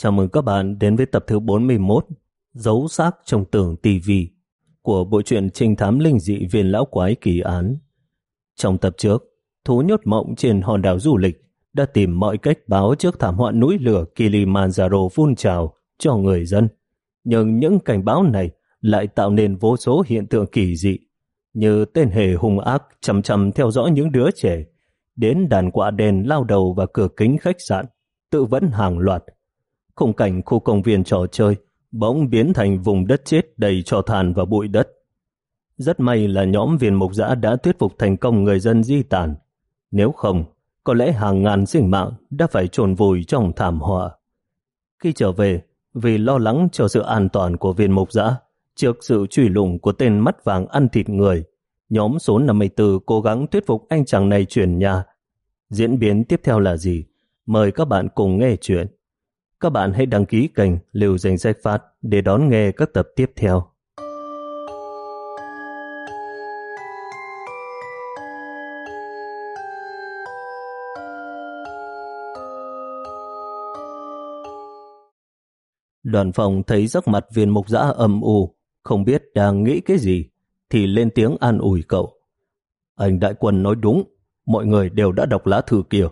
Chào mừng các bạn đến với tập thứ 41 Dấu xác trong tường TV của bộ truyện trinh thám linh dị viên lão quái kỳ án. Trong tập trước, thú nhốt mộng trên hòn đảo du lịch đã tìm mọi cách báo trước thảm họa núi lửa Kilimanjaro phun trào cho người dân. Nhưng những cảnh báo này lại tạo nên vô số hiện tượng kỳ dị như tên hề hung ác chầm chầm theo dõi những đứa trẻ đến đàn quạ đèn lao đầu vào cửa kính khách sạn tự vẫn hàng loạt khung cảnh khu công viên trò chơi bỗng biến thành vùng đất chết đầy trò than và bụi đất. Rất may là nhóm viên mục giã đã thuyết phục thành công người dân di tản. Nếu không, có lẽ hàng ngàn sinh mạng đã phải trồn vùi trong thảm họa. Khi trở về, vì lo lắng cho sự an toàn của viên mục giã, trước sự truy lùng của tên mắt vàng ăn thịt người, nhóm số 54 cố gắng thuyết phục anh chàng này chuyển nhà. Diễn biến tiếp theo là gì? Mời các bạn cùng nghe chuyện. Các bạn hãy đăng ký kênh liều dành Sách Phát để đón nghe các tập tiếp theo. Đoàn phòng thấy giấc mặt viên mục giã âm u, không biết đang nghĩ cái gì, thì lên tiếng an ủi cậu. Anh đại quân nói đúng, mọi người đều đã đọc lá thư kia.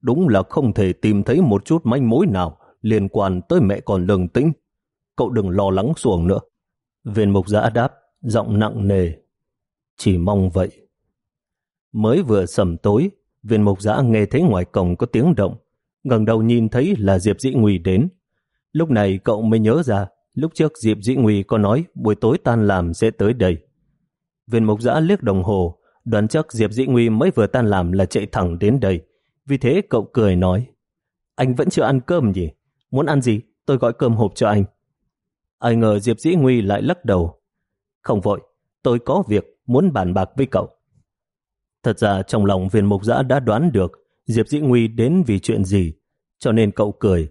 Đúng là không thể tìm thấy một chút manh mối nào liên quan tới mẹ con lương tĩnh. Cậu đừng lo lắng xuồng nữa. Viên mục giã đáp, giọng nặng nề. Chỉ mong vậy. Mới vừa sầm tối, viên mục giã nghe thấy ngoài cổng có tiếng động. ngẩng đầu nhìn thấy là Diệp Dĩ Nguy đến. Lúc này cậu mới nhớ ra, lúc trước Diệp Dĩ Nguy có nói buổi tối tan làm sẽ tới đây. Viên mục giã liếc đồng hồ, đoán chắc Diệp Dĩ Nguy mới vừa tan làm là chạy thẳng đến đây. Vì thế cậu cười nói, anh vẫn chưa ăn cơm gì? Muốn ăn gì, tôi gọi cơm hộp cho anh. Ai ngờ Diệp Dĩ Nguy lại lắc đầu. Không vội, tôi có việc muốn bàn bạc với cậu. Thật ra trong lòng viên mục giã đã đoán được Diệp Dĩ Nguy đến vì chuyện gì, cho nên cậu cười.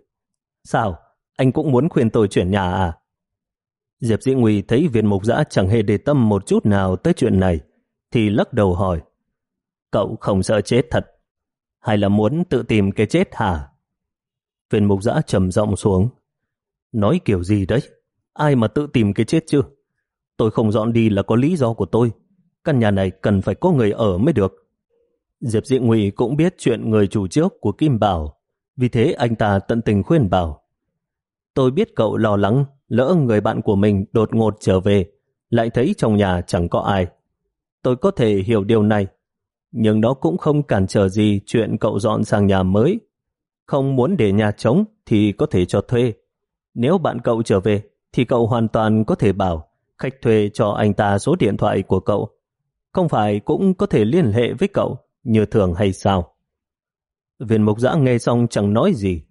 Sao, anh cũng muốn khuyên tôi chuyển nhà à? Diệp Dĩ Nguy thấy viên mục giã chẳng hề để tâm một chút nào tới chuyện này, thì lắc đầu hỏi. Cậu không sợ chết thật, hay là muốn tự tìm cái chết hả? Viên mục giã trầm giọng xuống. Nói kiểu gì đấy? Ai mà tự tìm cái chết chứ? Tôi không dọn đi là có lý do của tôi. Căn nhà này cần phải có người ở mới được. Diệp Dị Ngụy cũng biết chuyện người chủ trước của Kim Bảo. Vì thế anh ta tận tình khuyên bảo. Tôi biết cậu lo lắng, lỡ người bạn của mình đột ngột trở về, lại thấy trong nhà chẳng có ai. Tôi có thể hiểu điều này, nhưng nó cũng không cản trở gì chuyện cậu dọn sang nhà mới không muốn để nhà trống thì có thể cho thuê. Nếu bạn cậu trở về thì cậu hoàn toàn có thể bảo khách thuê cho anh ta số điện thoại của cậu. Không phải cũng có thể liên hệ với cậu như thường hay sao? Viên mục giã nghe xong chẳng nói gì,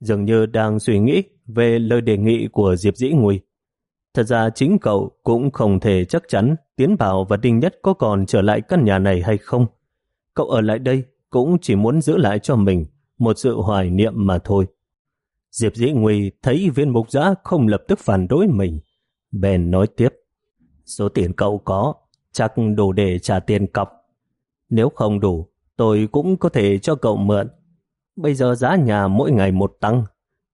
dường như đang suy nghĩ về lời đề nghị của Diệp Dĩ Nguy. Thật ra chính cậu cũng không thể chắc chắn Tiến Bảo và Đinh Nhất có còn trở lại căn nhà này hay không. Cậu ở lại đây cũng chỉ muốn giữ lại cho mình một sự hoài niệm mà thôi. Diệp Dĩ Nguy thấy viên mục giã không lập tức phản đối mình. Bèn nói tiếp, số tiền cậu có, chắc đủ để trả tiền cọc. Nếu không đủ, tôi cũng có thể cho cậu mượn. Bây giờ giá nhà mỗi ngày một tăng.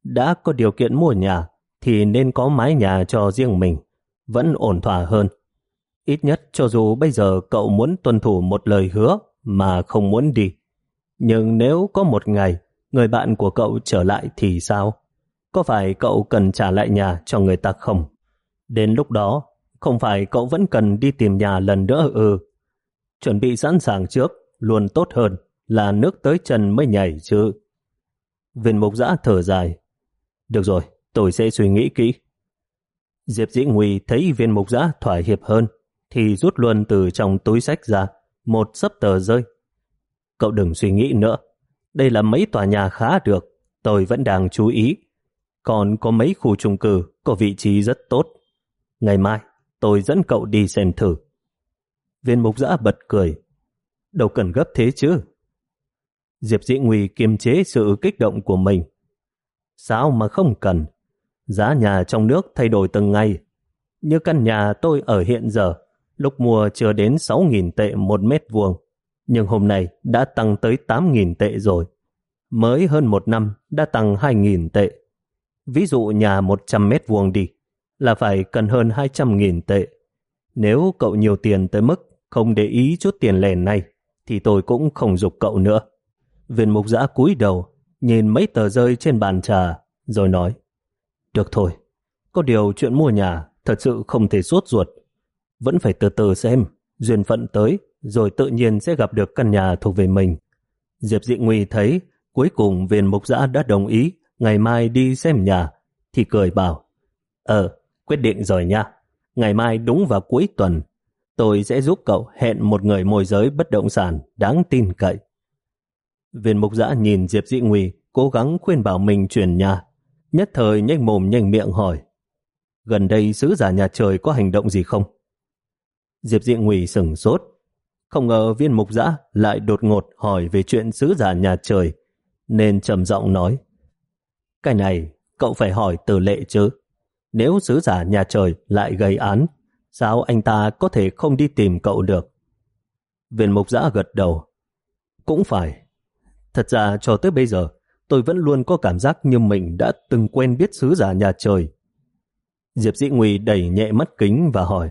Đã có điều kiện mua nhà, thì nên có mái nhà cho riêng mình. Vẫn ổn thỏa hơn. Ít nhất cho dù bây giờ cậu muốn tuân thủ một lời hứa mà không muốn đi, nhưng nếu có một ngày người bạn của cậu trở lại thì sao? Có phải cậu cần trả lại nhà cho người ta không? Đến lúc đó, không phải cậu vẫn cần đi tìm nhà lần nữa ư? Chuẩn bị sẵn sàng trước luôn tốt hơn là nước tới chân mới nhảy chứ. Viên mục giã thở dài. Được rồi, tôi sẽ suy nghĩ kỹ. Diệp Dĩ Nguy thấy viên mục giã thỏa hiệp hơn thì rút luôn từ trong túi sách ra một sấp tờ rơi Cậu đừng suy nghĩ nữa. Đây là mấy tòa nhà khá được, tôi vẫn đang chú ý. Còn có mấy khu chung cư có vị trí rất tốt. Ngày mai, tôi dẫn cậu đi xem thử. Viên mục giã bật cười. Đâu cần gấp thế chứ. Diệp Dĩ Nguy kiềm chế sự kích động của mình. Sao mà không cần? Giá nhà trong nước thay đổi từng ngày. Như căn nhà tôi ở hiện giờ, lúc mua chưa đến 6.000 tệ một mét vuông nhưng hôm nay đã tăng tới 8.000 tệ rồi. Mới hơn một năm đã tăng 2.000 tệ. Ví dụ nhà 100 mét vuông đi, là phải cần hơn 200.000 tệ. Nếu cậu nhiều tiền tới mức không để ý chút tiền lèn này, thì tôi cũng không dục cậu nữa. Viên mục giã cúi đầu, nhìn mấy tờ rơi trên bàn trà, rồi nói, Được thôi, có điều chuyện mua nhà thật sự không thể suốt ruột. Vẫn phải từ từ xem, duyên phận tới, rồi tự nhiên sẽ gặp được căn nhà thuộc về mình. Diệp Dị Nguy thấy cuối cùng viên mục giã đã đồng ý ngày mai đi xem nhà, thì cười bảo, Ờ, quyết định rồi nha. Ngày mai đúng vào cuối tuần, tôi sẽ giúp cậu hẹn một người môi giới bất động sản đáng tin cậy. Viên mục giã nhìn Diệp Dị Nguy cố gắng khuyên bảo mình chuyển nhà, nhất thời nhanh mồm nhanh miệng hỏi, gần đây sứ giả nhà trời có hành động gì không? Diệp Dị Nguy sửng sốt, không ngờ viên mục giã lại đột ngột hỏi về chuyện sứ giả nhà trời, nên trầm giọng nói, cái này cậu phải hỏi từ lệ chứ. Nếu sứ giả nhà trời lại gây án, sao anh ta có thể không đi tìm cậu được? Viên mục giã gật đầu. Cũng phải. Thật ra cho tới bây giờ, tôi vẫn luôn có cảm giác như mình đã từng quen biết sứ giả nhà trời. Diệp Dĩ Nguy đẩy nhẹ mắt kính và hỏi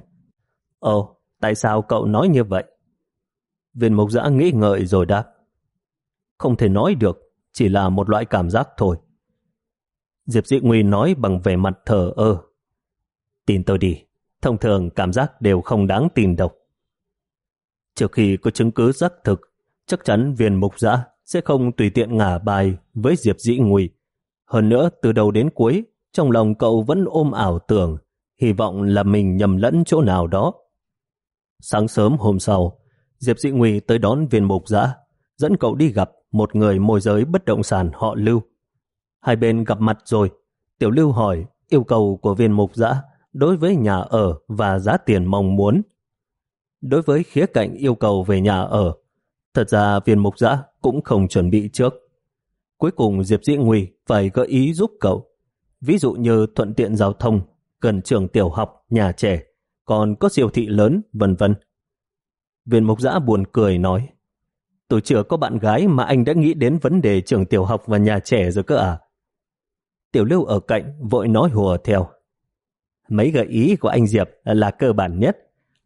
Ồ, tại sao cậu nói như vậy? Viên mục giã nghĩ ngợi rồi đáp Không thể nói được, chỉ là một loại cảm giác thôi. Diệp Dị Nguy nói bằng vẻ mặt thờ ơ. Tin tôi đi, thông thường cảm giác đều không đáng tin đâu. Trước khi có chứng cứ xác thực, chắc chắn viên mục giã sẽ không tùy tiện ngả bài với Diệp Dĩ Nguy. Hơn nữa, từ đầu đến cuối, trong lòng cậu vẫn ôm ảo tưởng, hy vọng là mình nhầm lẫn chỗ nào đó. Sáng sớm hôm sau, Diệp Dĩ Nguy tới đón viên mục giã, dẫn cậu đi gặp một người môi giới bất động sản họ Lưu. Hai bên gặp mặt rồi, Tiểu Lưu hỏi yêu cầu của viên mục giã đối với nhà ở và giá tiền mong muốn. Đối với khía cạnh yêu cầu về nhà ở, thật ra viên mục giã cũng không chuẩn bị trước. Cuối cùng Diệp Dĩ Nguy phải gợi ý giúp cậu. Ví dụ như thuận tiện giao thông, gần trường tiểu học, nhà trẻ, còn có siêu thị lớn, vân vân. Viên mục giã buồn cười nói, tôi chưa có bạn gái mà anh đã nghĩ đến vấn đề trường tiểu học và nhà trẻ rồi cơ à? Tiểu lưu ở cạnh vội nói hùa theo. Mấy gợi ý của anh Diệp là cơ bản nhất.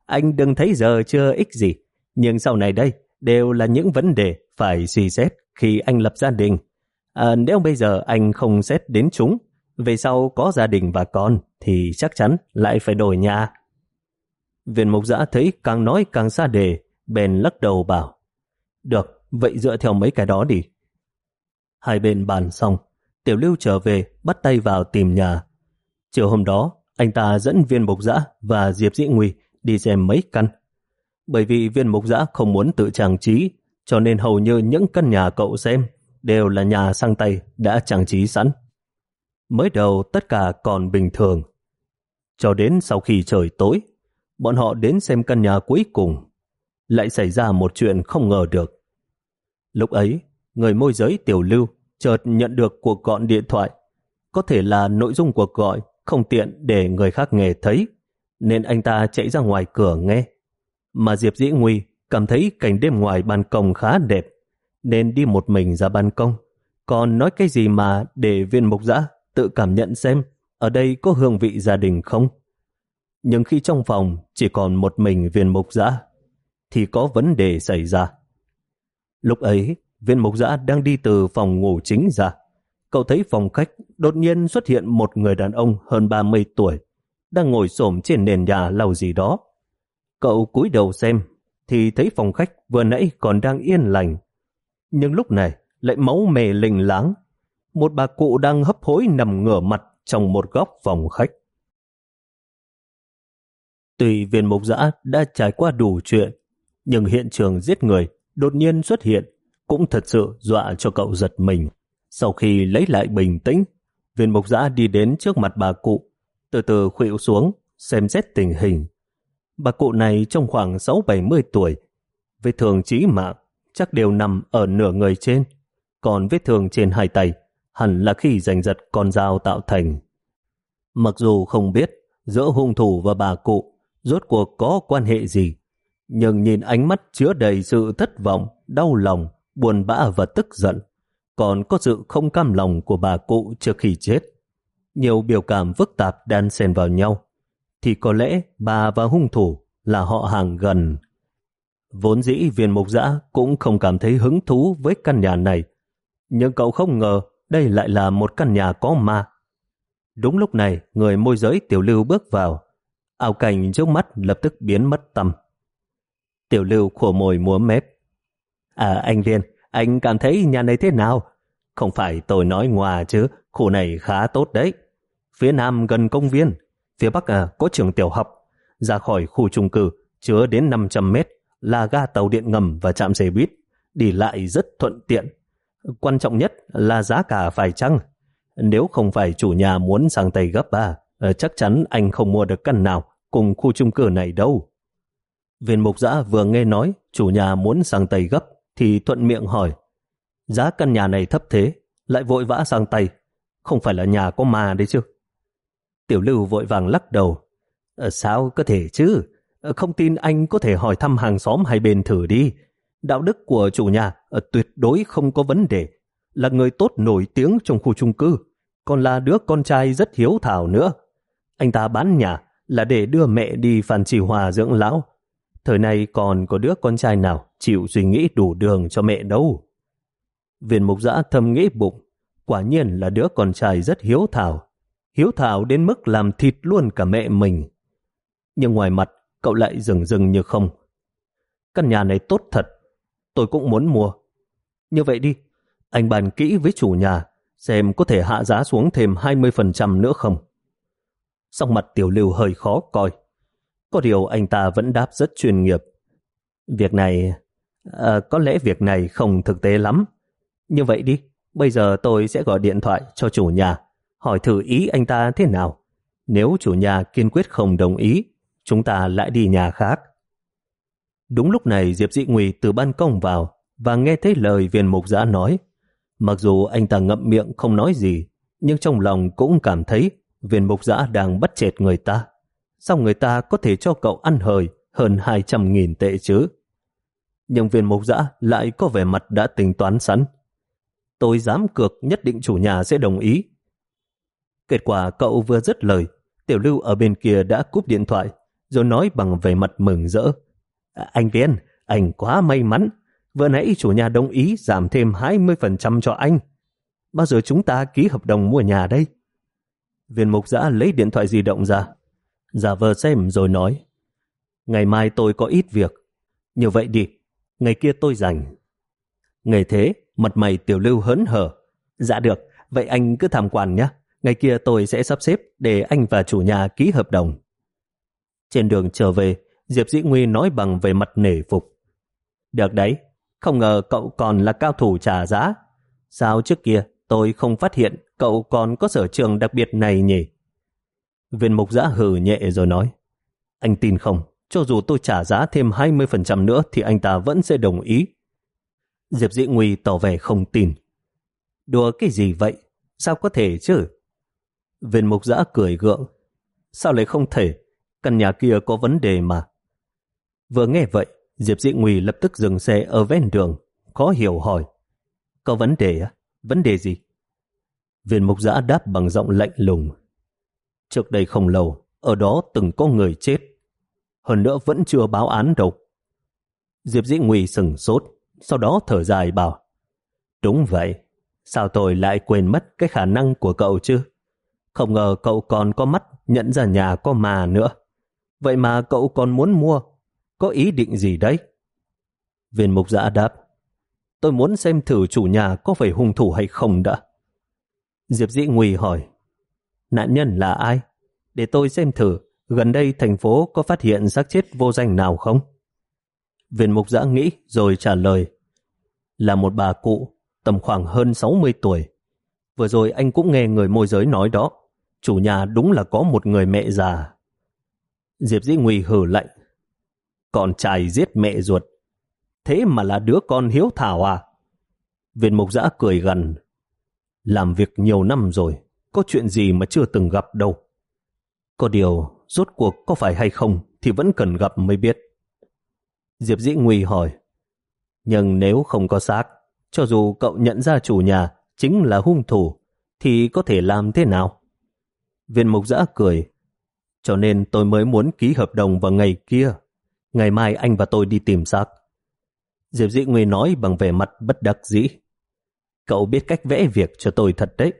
Anh đừng thấy giờ chưa ích gì. Nhưng sau này đây đều là những vấn đề phải suy xét khi anh lập gia đình. À, nếu bây giờ anh không xét đến chúng, về sau có gia đình và con thì chắc chắn lại phải đổi nhà. Viên mục giã thấy càng nói càng xa đề, bèn lắc đầu bảo. Được, vậy dựa theo mấy cái đó đi. Hai bên bàn xong, Tiểu Lưu trở về, bắt tay vào tìm nhà. Chiều hôm đó, anh ta dẫn viên mục giã và Diệp Dĩ Nguy đi xem mấy căn. Bởi vì viên mục giã không muốn tự trang trí, cho nên hầu như những căn nhà cậu xem đều là nhà sang tay đã trang trí sẵn. Mới đầu tất cả còn bình thường. Cho đến sau khi trời tối, bọn họ đến xem căn nhà cuối cùng. Lại xảy ra một chuyện không ngờ được. Lúc ấy, người môi giới tiểu lưu chợt nhận được cuộc gọi điện thoại. Có thể là nội dung cuộc gọi không tiện để người khác nghe thấy, nên anh ta chạy ra ngoài cửa nghe. Mà Diệp Dĩ Nguy cảm thấy cảnh đêm ngoài ban công khá đẹp, nên đi một mình ra ban công. Còn nói cái gì mà để viên mục giã tự cảm nhận xem ở đây có hương vị gia đình không? Nhưng khi trong phòng chỉ còn một mình viên mục giã, thì có vấn đề xảy ra. Lúc ấy, viên mục giã đang đi từ phòng ngủ chính ra. Cậu thấy phòng khách đột nhiên xuất hiện một người đàn ông hơn 30 tuổi, đang ngồi xổm trên nền nhà lau gì đó. Cậu cúi đầu xem, thì thấy phòng khách vừa nãy còn đang yên lành. Nhưng lúc này lại máu mề lình láng. Một bà cụ đang hấp hối nằm ngửa mặt trong một góc phòng khách tùy viên mục giã đã trải qua đủ chuyện, nhưng hiện trường giết người đột nhiên xuất hiện cũng thật sự dọa cho cậu giật mình. Sau khi lấy lại bình tĩnh, viên mục giã đi đến trước mặt bà cụ, từ từ khuỵu xuống, xem xét tình hình. Bà cụ này trong khoảng 6-70 tuổi, vết thương chí mạng chắc đều nằm ở nửa người trên, còn vết thương trên hai tay hẳn là khi giành giật con dao tạo thành. Mặc dù không biết giữa hung thủ và bà cụ rốt cuộc có quan hệ gì, nhưng nhìn ánh mắt chứa đầy sự thất vọng, đau lòng, buồn bã và tức giận, còn có sự không cam lòng của bà cụ trước khi chết. nhiều biểu cảm phức tạp đan xen vào nhau, thì có lẽ bà và hung thủ là họ hàng gần. Vốn dĩ viên mục giã cũng không cảm thấy hứng thú với căn nhà này, nhưng cậu không ngờ đây lại là một căn nhà có ma. Đúng lúc này, người môi giới tiểu lưu bước vào, ảo cảnh trước mắt lập tức biến mất tầm. Tiểu lưu khổ mồi múa mép. À anh Viên, anh cảm thấy nhà này thế nào? Không phải tôi nói ngoà chứ, khu này khá tốt đấy. Phía nam gần công viên, phía bắc à, có trường tiểu học. Ra khỏi khu trung cư, chứa đến 500 mét, là ga tàu điện ngầm và trạm xe buýt. Đi lại rất thuận tiện. Quan trọng nhất là giá cả phải chăng. Nếu không phải chủ nhà muốn sang tay gấp ba, à, Ờ, chắc chắn anh không mua được căn nào cùng khu chung cư này đâu. Viên mục giã vừa nghe nói, chủ nhà muốn sang tay gấp, thì thuận miệng hỏi giá căn nhà này thấp thế, lại vội vã sang tay không phải là nhà có ma đấy chứ. Tiểu lưu vội vàng lắc đầu. Ờ, sao có thể chứ? Ờ, không tin anh có thể hỏi thăm hàng xóm hai bên thử đi. Đạo đức của chủ nhà tuyệt đối không có vấn đề. Là người tốt nổi tiếng trong khu chung cư. Còn là đứa con trai rất hiếu thảo nữa. Anh ta bán nhà là để đưa mẹ đi Phan Trì Hòa dưỡng lão. Thời này còn có đứa con trai nào chịu suy nghĩ đủ đường cho mẹ đâu. Viên mục giã thầm nghĩ bụng quả nhiên là đứa con trai rất hiếu thảo. Hiếu thảo đến mức làm thịt luôn cả mẹ mình. Nhưng ngoài mặt, cậu lại rừng rừng như không. Căn nhà này tốt thật, tôi cũng muốn mua. Như vậy đi, anh bàn kỹ với chủ nhà, xem có thể hạ giá xuống thêm 20% nữa không. Song mặt tiểu lưu hơi khó coi. Có điều anh ta vẫn đáp rất chuyên nghiệp. Việc này, à, có lẽ việc này không thực tế lắm. Như vậy đi, Bây giờ tôi sẽ gọi điện thoại cho chủ nhà, hỏi thử ý anh ta thế nào. Nếu chủ nhà kiên quyết không đồng ý, chúng ta lại đi nhà khác. Đúng lúc này Diệp Dị Nguy từ ban công vào và nghe thấy lời viên mục giã nói. Mặc dù anh ta ngậm miệng không nói gì, nhưng trong lòng cũng cảm thấy viên mục giã đang bắt chẹt người ta. Sao người ta có thể cho cậu ăn hời hơn 200.000 tệ chứ? Nhưng viên mục giã lại có vẻ mặt đã tính toán sẵn. Tôi dám cược nhất định chủ nhà sẽ đồng ý. Kết quả cậu vừa dứt lời, Tiểu Lưu ở bên kia đã cúp điện thoại, rồi nói bằng vẻ mặt mừng rỡ. À, anh Viên, anh quá may mắn. Vừa nãy chủ nhà đồng ý giảm thêm 20% cho anh. Bao giờ chúng ta ký hợp đồng mua nhà đây? Viên mục giã lấy điện thoại di động ra, giả vờ xem rồi nói. Ngày mai tôi có ít việc. Như vậy đi, ngày kia tôi rảnh. Ngày thế, Mặt mày tiểu lưu hớn hở. Dạ được, vậy anh cứ tham quan nhé. Ngày kia tôi sẽ sắp xếp để anh và chủ nhà ký hợp đồng. Trên đường trở về, Diệp Dĩ Nguy nói bằng về mặt nể phục. Được đấy, không ngờ cậu còn là cao thủ trả giá. Sao trước kia tôi không phát hiện cậu còn có sở trường đặc biệt này nhỉ? Viên mục giã hừ nhẹ rồi nói. Anh tin không, cho dù tôi trả giá thêm 20% nữa thì anh ta vẫn sẽ đồng ý. Diệp Dĩ Nguy tỏ vẻ không tin. Đùa cái gì vậy? Sao có thể chứ? Viên mục giã cười gượng. Sao lại không thể? Căn nhà kia có vấn đề mà. Vừa nghe vậy, Diệp Dĩ Nguy lập tức dừng xe ở ven đường, khó hiểu hỏi. Có vấn đề á? Vấn đề gì? Viên mục giã đáp bằng giọng lạnh lùng. Trước đây không lâu, ở đó từng có người chết. Hơn nữa vẫn chưa báo án đâu. Diệp Dĩ Nguy sừng sốt, sau đó thở dài bảo Đúng vậy, sao tôi lại quên mất cái khả năng của cậu chứ? Không ngờ cậu còn có mắt nhận ra nhà có mà nữa. Vậy mà cậu còn muốn mua, có ý định gì đấy? Viên mục giã đáp Tôi muốn xem thử chủ nhà có phải hung thủ hay không đã. Diệp Dĩ Nguy hỏi Nạn nhân là ai? Để tôi xem thử gần đây thành phố có phát hiện xác chết vô danh nào không? Viên mục giã nghĩ rồi trả lời. Là một bà cụ, tầm khoảng hơn 60 tuổi. Vừa rồi anh cũng nghe người môi giới nói đó. Chủ nhà đúng là có một người mẹ già. Diệp Dĩ Nguy hử lạnh. Còn trai giết mẹ ruột. Thế mà là đứa con hiếu thảo à? Viên mục giã cười gần. Làm việc nhiều năm rồi, có chuyện gì mà chưa từng gặp đâu. Có điều, rốt cuộc có phải hay không thì vẫn cần gặp mới biết. Diệp Dĩ Nguy hỏi, nhưng nếu không có xác, cho dù cậu nhận ra chủ nhà chính là hung thủ, thì có thể làm thế nào? Viên mục giã cười. Cho nên tôi mới muốn ký hợp đồng vào ngày kia. Ngày mai anh và tôi đi tìm xác. Diệp Dĩ Nguy nói bằng vẻ mặt bất đắc dĩ. Cậu biết cách vẽ việc cho tôi thật đấy.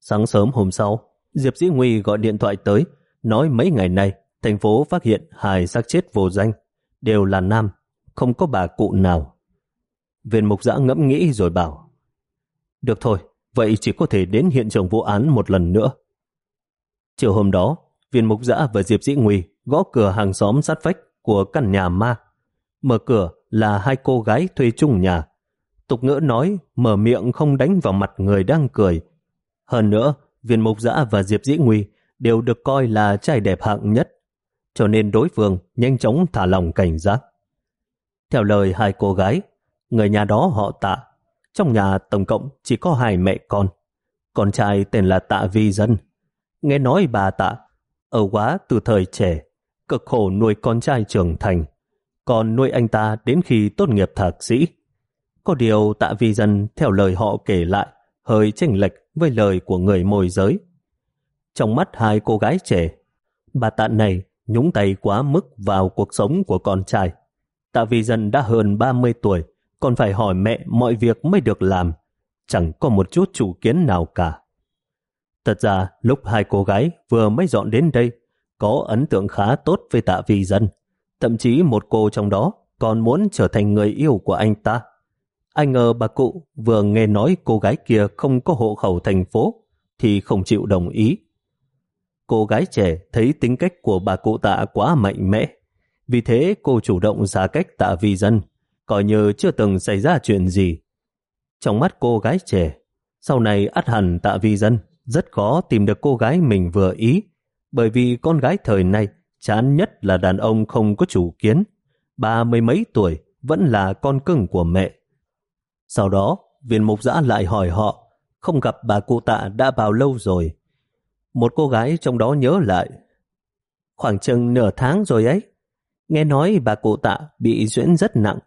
Sáng sớm hôm sau, Diệp Dĩ Nguy gọi điện thoại tới, nói mấy ngày nay thành phố phát hiện hai xác chết vô danh, đều là nam, không có bà cụ nào. Viên mục giã ngẫm nghĩ rồi bảo, được thôi, vậy chỉ có thể đến hiện trường vụ án một lần nữa. Chiều hôm đó, viên mục giã và Diệp Dĩ Nguy gõ cửa hàng xóm sát vách của căn nhà ma. Mở cửa là hai cô gái thuê chung nhà. Tục ngữ nói mở miệng không đánh vào mặt người đang cười. Hơn nữa, viên mục giã và Diệp Dĩ Nguy đều được coi là trai đẹp hạng nhất, cho nên đối phương nhanh chóng thả lòng cảnh giác. Theo lời hai cô gái, người nhà đó họ tạ. Trong nhà tổng cộng chỉ có hai mẹ con. Con trai tên là Tạ Vi Dân. Nghe nói bà Tạ ở quá từ thời trẻ, cực khổ nuôi con trai trưởng thành, còn nuôi anh ta đến khi tốt nghiệp thạc sĩ. Có điều Tạ Vi Dân theo lời họ kể lại hơi chênh lệch với lời của người môi giới. Trong mắt hai cô gái trẻ, bà Tạ này nhúng tay quá mức vào cuộc sống của con trai. Tạ Vi Dân đã hơn 30 tuổi, còn phải hỏi mẹ mọi việc mới được làm. Chẳng có một chút chủ kiến nào cả. Thật ra, lúc hai cô gái vừa mới dọn đến đây, có ấn tượng khá tốt với tạ vi dân. Thậm chí một cô trong đó còn muốn trở thành người yêu của anh ta. Anh ngờ bà cụ vừa nghe nói cô gái kia không có hộ khẩu thành phố, thì không chịu đồng ý. Cô gái trẻ thấy tính cách của bà cụ tạ quá mạnh mẽ. Vì thế cô chủ động ra cách tạ vi dân, coi như chưa từng xảy ra chuyện gì. Trong mắt cô gái trẻ, sau này ắt hẳn tạ vi dân rất khó tìm được cô gái mình vừa ý, bởi vì con gái thời nay chán nhất là đàn ông không có chủ kiến, ba mươi mấy tuổi vẫn là con cưng của mẹ. Sau đó, viên mục giã lại hỏi họ, không gặp bà cụ tạ đã bao lâu rồi. Một cô gái trong đó nhớ lại, khoảng chừng nửa tháng rồi ấy. Nghe nói bà cụ tạ bị duyễn rất nặng,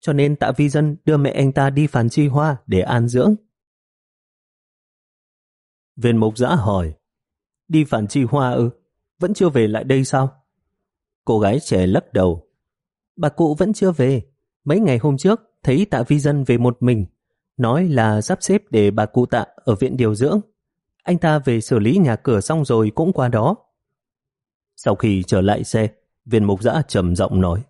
cho nên tạ vi dân đưa mẹ anh ta đi phản chi hoa để an dưỡng. Viên mục giã hỏi, đi phản chi hoa ư, vẫn chưa về lại đây sao? Cô gái trẻ lắc đầu, bà cụ vẫn chưa về, mấy ngày hôm trước thấy tạ vi dân về một mình, nói là sắp xếp để bà cụ tạ ở viện điều dưỡng. Anh ta về xử lý nhà cửa xong rồi cũng qua đó. Sau khi trở lại xe, viên mục giã trầm giọng nói,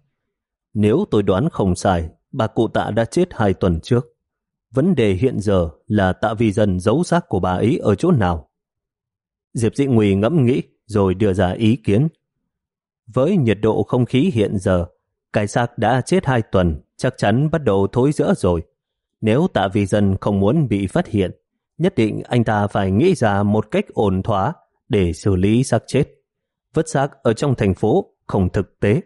nếu tôi đoán không sai, bà cụ tạ đã chết hai tuần trước. Vấn đề hiện giờ là tạ vi dân giấu xác của bà ấy ở chỗ nào. Diệp Dị Nguy ngẫm nghĩ rồi đưa ra ý kiến. Với nhiệt độ không khí hiện giờ, cái xác đã chết hai tuần chắc chắn bắt đầu thối rữa rồi. Nếu tạ vi dân không muốn bị phát hiện, nhất định anh ta phải nghĩ ra một cách ổn thỏa để xử lý xác chết. Vứt xác ở trong thành phố không thực tế,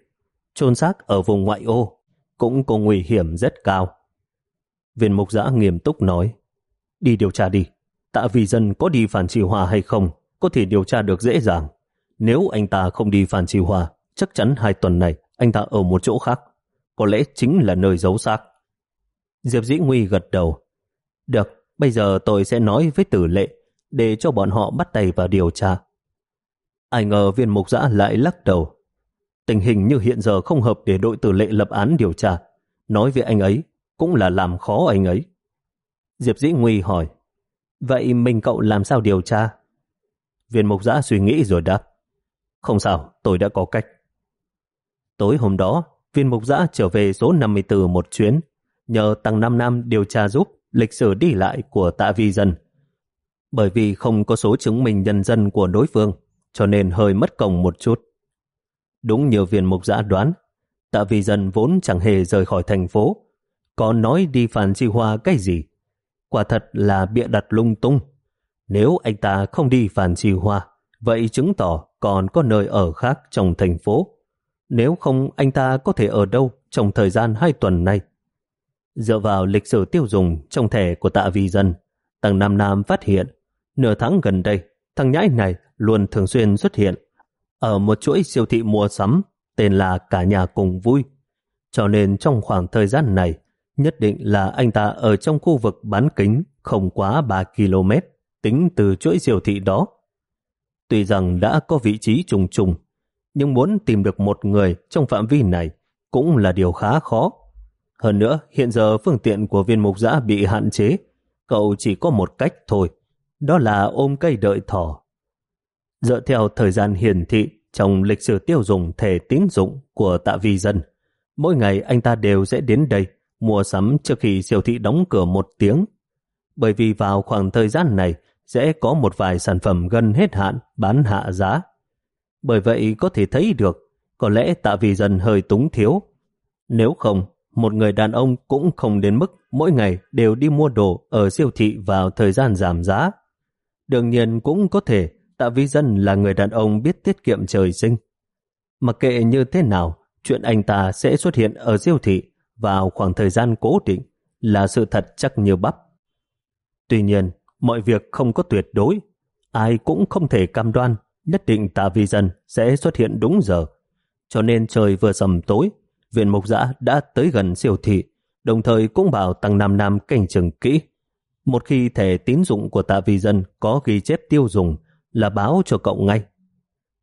chôn xác ở vùng ngoại ô cũng có nguy hiểm rất cao. Viên mục giã nghiêm túc nói, đi điều tra đi, tạ vì dân có đi phản trì hòa hay không, có thể điều tra được dễ dàng. Nếu anh ta không đi phản trì hòa, chắc chắn hai tuần này anh ta ở một chỗ khác, có lẽ chính là nơi giấu xác. Diệp Dĩ Nguy gật đầu. Được, bây giờ tôi sẽ nói với tử lệ, để cho bọn họ bắt tay vào điều tra. Ai ngờ viên mục giã lại lắc đầu. Tình hình như hiện giờ không hợp để đội tử lệ lập án điều tra. Nói với anh ấy, cũng là làm khó anh ấy. Diệp Dĩ Nguy hỏi, vậy mình cậu làm sao điều tra? Viên mục giã suy nghĩ rồi đáp, không sao, tôi đã có cách. Tối hôm đó, viên mục giã trở về số 54 một chuyến, nhờ Tăng Nam Nam điều tra giúp lịch sử đi lại của tạ vi dân. Bởi vì không có số chứng minh nhân dân của đối phương, cho nên hơi mất công một chút. Đúng như viên mục giã đoán, tạ vi dân vốn chẳng hề rời khỏi thành phố, có nói đi phản chi hoa cái gì? Quả thật là bịa đặt lung tung. Nếu anh ta không đi phản chi hoa, vậy chứng tỏ còn có nơi ở khác trong thành phố. Nếu không anh ta có thể ở đâu trong thời gian hai tuần này? Dựa vào lịch sử tiêu dùng trong thẻ của tạ vi dân, Tăng Nam Nam phát hiện nửa tháng gần đây, thằng nhãi này luôn thường xuyên xuất hiện ở một chuỗi siêu thị mua sắm tên là Cả Nhà Cùng Vui. Cho nên trong khoảng thời gian này, nhất định là anh ta ở trong khu vực bán kính không quá 3 km tính từ chuỗi siêu thị đó. Tuy rằng đã có vị trí trùng trùng, nhưng muốn tìm được một người trong phạm vi này cũng là điều khá khó. Hơn nữa, hiện giờ phương tiện của viên mục giã bị hạn chế, cậu chỉ có một cách thôi, đó là ôm cây đợi thỏ. Dựa theo thời gian hiển thị trong lịch sử tiêu dùng thẻ tín dụng của tạ vi dân, mỗi ngày anh ta đều sẽ đến đây mua sắm trước khi siêu thị đóng cửa một tiếng. Bởi vì vào khoảng thời gian này sẽ có một vài sản phẩm gần hết hạn bán hạ giá. Bởi vậy có thể thấy được có lẽ tạ vì dần hơi túng thiếu. Nếu không, một người đàn ông cũng không đến mức mỗi ngày đều đi mua đồ ở siêu thị vào thời gian giảm giá. Đương nhiên cũng có thể tạ vi dân là người đàn ông biết tiết kiệm trời sinh. Mặc kệ như thế nào, chuyện anh ta sẽ xuất hiện ở siêu thị vào khoảng thời gian cố định là sự thật chắc như bắp. Tuy nhiên, mọi việc không có tuyệt đối, ai cũng không thể cam đoan nhất định tạ vi dân sẽ xuất hiện đúng giờ. Cho nên trời vừa sầm tối, viện mục giã đã tới gần siêu thị, đồng thời cũng bảo tăng Nam Nam cảnh chừng kỹ. Một khi thẻ tín dụng của tạ vi dân có ghi chép tiêu dùng là báo cho cậu ngay.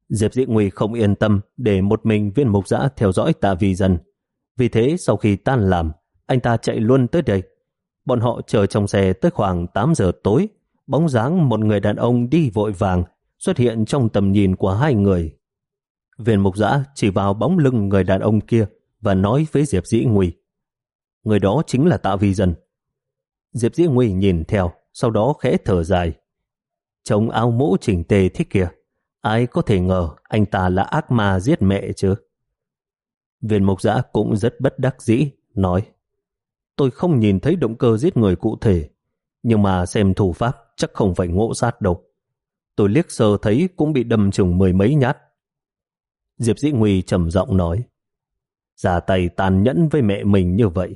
Diệp Dĩ Nguy không yên tâm để một mình viên mục giã theo dõi tạ vi dân. Vì thế sau khi tan làm, anh ta chạy luôn tới đây. Bọn họ chờ trong xe tới khoảng 8 giờ tối, bóng dáng một người đàn ông đi vội vàng xuất hiện trong tầm nhìn của hai người. Viên mục giã chỉ vào bóng lưng người đàn ông kia và nói với Diệp Dĩ Nguy. Người đó chính là Tạ Vi Dân. Diệp Dĩ Nguy nhìn theo, sau đó khẽ thở dài. Trông áo mũ chỉnh tề thích kìa. Ai có thể ngờ anh ta là ác ma giết mẹ chứ? Viên mục giã cũng rất bất đắc dĩ, nói Tôi không nhìn thấy động cơ giết người cụ thể, nhưng mà xem thủ pháp chắc không phải ngộ sát đâu. Tôi liếc sơ thấy cũng bị đâm trùng mười mấy nhát. Diệp Dĩ Nguy trầm giọng nói Giả tay tàn nhẫn với mẹ mình như vậy,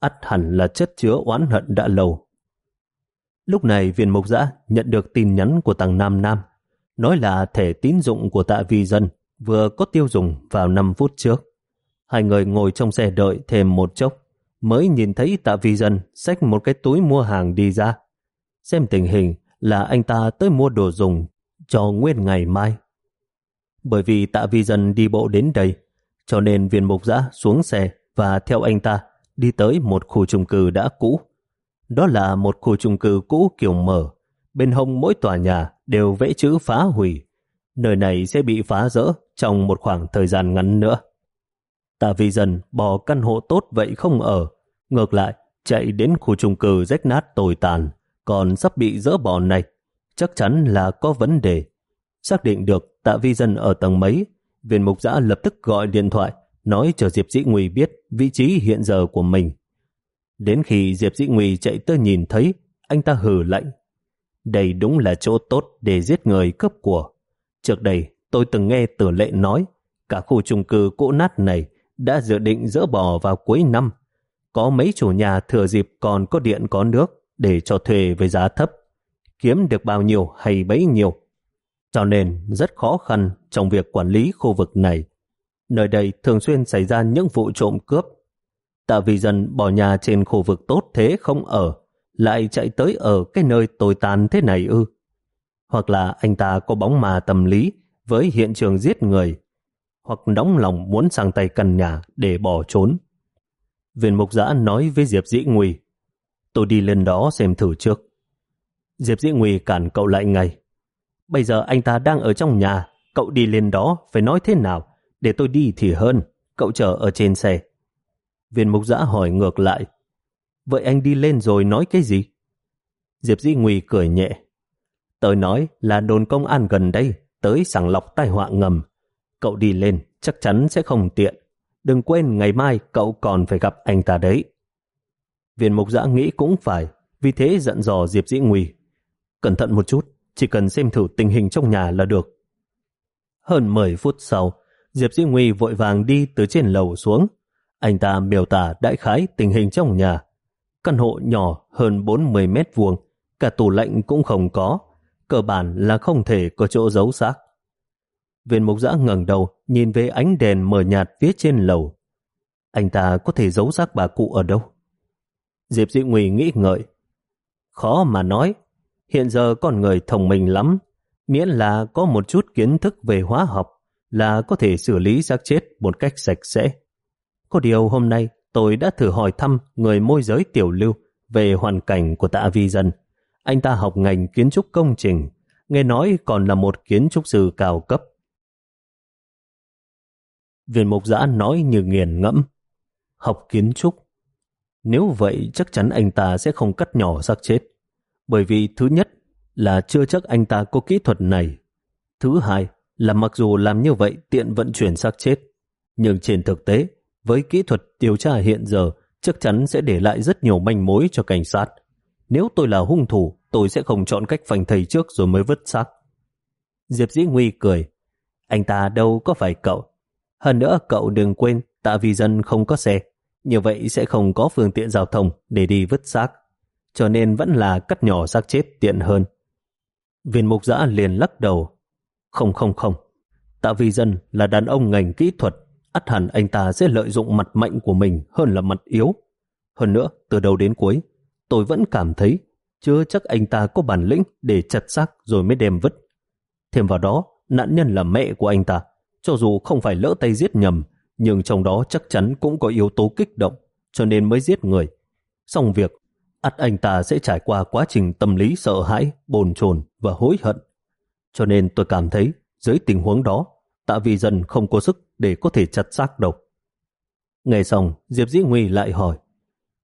ắt hẳn là chất chứa oán hận đã lâu. Lúc này viên mục giã nhận được tin nhắn của tàng Nam Nam, nói là thẻ tín dụng của tạ vi dân vừa có tiêu dùng vào 5 phút trước. Hai người ngồi trong xe đợi thêm một chốc, mới nhìn thấy tạ vi dân xách một cái túi mua hàng đi ra. Xem tình hình là anh ta tới mua đồ dùng cho nguyên ngày mai. Bởi vì tạ vi dân đi bộ đến đây, cho nên viên mục giã xuống xe và theo anh ta đi tới một khu chung cư đã cũ. Đó là một khu chung cư cũ kiểu mở, bên hông mỗi tòa nhà đều vẽ chữ phá hủy. Nơi này sẽ bị phá rỡ trong một khoảng thời gian ngắn nữa. Tạ vi dân bỏ căn hộ tốt vậy không ở, ngược lại chạy đến khu chung cư rách nát tồi tàn, còn sắp bị dỡ bỏ này, chắc chắn là có vấn đề. Xác định được tạ vi dân ở tầng mấy, viên mục giã lập tức gọi điện thoại, nói cho Diệp Dĩ Nguy biết vị trí hiện giờ của mình. Đến khi Diệp Dĩ Nguy chạy tới nhìn thấy, anh ta hừ lạnh. Đây đúng là chỗ tốt để giết người cướp của. Trước đây, tôi từng nghe tử lệ nói, cả khu chung cư cũ nát này đã dự định dỡ bỏ vào cuối năm. Có mấy chủ nhà thừa dịp còn có điện có nước để cho thuê với giá thấp. Kiếm được bao nhiêu hay bấy nhiêu. Cho nên rất khó khăn trong việc quản lý khu vực này. Nơi đây thường xuyên xảy ra những vụ trộm cướp. Tạ vì dân bỏ nhà trên khu vực tốt thế không ở, lại chạy tới ở cái nơi tồi tàn thế này ư. Hoặc là anh ta có bóng mà tâm lý với hiện trường giết người, hoặc nóng lòng muốn sang tay căn nhà để bỏ trốn. Viên mục giã nói với Diệp Dĩ Nguy, tôi đi lên đó xem thử trước. Diệp Dĩ Nguy cản cậu lại ngay. Bây giờ anh ta đang ở trong nhà, cậu đi lên đó phải nói thế nào, để tôi đi thì hơn, cậu chờ ở trên xe. Viên mục giã hỏi ngược lại, vậy anh đi lên rồi nói cái gì? Diệp Dĩ Nguy cười nhẹ. Tôi nói là đồn công an gần đây, tới sàng lọc tai họa ngầm. Cậu đi lên, chắc chắn sẽ không tiện. Đừng quên ngày mai cậu còn phải gặp anh ta đấy. Viên mục giã nghĩ cũng phải, vì thế giận dò Diệp Dĩ Nguy. Cẩn thận một chút, chỉ cần xem thử tình hình trong nhà là được. Hơn 10 phút sau, Diệp Dĩ Nguy vội vàng đi từ trên lầu xuống. Anh ta miêu tả đại khái tình hình trong nhà. Căn hộ nhỏ hơn 40 mét vuông, cả tủ lạnh cũng không có. Cơ bản là không thể có chỗ giấu xác. Viên mục giã ngẩng đầu nhìn về ánh đèn mờ nhạt phía trên lầu. Anh ta có thể giấu xác bà cụ ở đâu? Diệp Dĩ Nguy nghĩ ngợi. Khó mà nói. Hiện giờ con người thông minh lắm. miễn là có một chút kiến thức về hóa học là có thể xử lý xác chết một cách sạch sẽ. Có điều hôm nay tôi đã thử hỏi thăm người môi giới tiểu lưu về hoàn cảnh của tạ vi dân. Anh ta học ngành kiến trúc công trình, nghe nói còn là một kiến trúc sư cao cấp. Viên mục giã nói như nghiền ngẫm. Học kiến trúc. Nếu vậy chắc chắn anh ta sẽ không cắt nhỏ xác chết. Bởi vì thứ nhất là chưa chắc anh ta có kỹ thuật này. Thứ hai là mặc dù làm như vậy tiện vận chuyển xác chết, nhưng trên thực tế, với kỹ thuật điều tra hiện giờ, chắc chắn sẽ để lại rất nhiều manh mối cho cảnh sát. Nếu tôi là hung thủ, tôi sẽ không chọn cách phanh thầy trước rồi mới vứt xác. Diệp Dĩ Nguy cười. Anh ta đâu có phải cậu. Hơn nữa cậu đừng quên tạ vì dân không có xe. Như vậy sẽ không có phương tiện giao thông để đi vứt xác. Cho nên vẫn là cắt nhỏ xác chết tiện hơn. Viên mục giã liền lắc đầu. Không không không. Tạ Vi dân là đàn ông ngành kỹ thuật. ắt hẳn anh ta sẽ lợi dụng mặt mạnh của mình hơn là mặt yếu. Hơn nữa, từ đầu đến cuối, tôi vẫn cảm thấy chưa chắc anh ta có bản lĩnh để chặt xác rồi mới đem vứt. Thêm vào đó, nạn nhân là mẹ của anh ta. Cho dù không phải lỡ tay giết nhầm, nhưng trong đó chắc chắn cũng có yếu tố kích động, cho nên mới giết người. Xong việc, ắt anh ta sẽ trải qua quá trình tâm lý sợ hãi, bồn chồn và hối hận. Cho nên tôi cảm thấy, dưới tình huống đó, tạ vì dân không có sức để có thể chặt xác đâu. Nghe xong, Diệp Dĩ Nguy lại hỏi,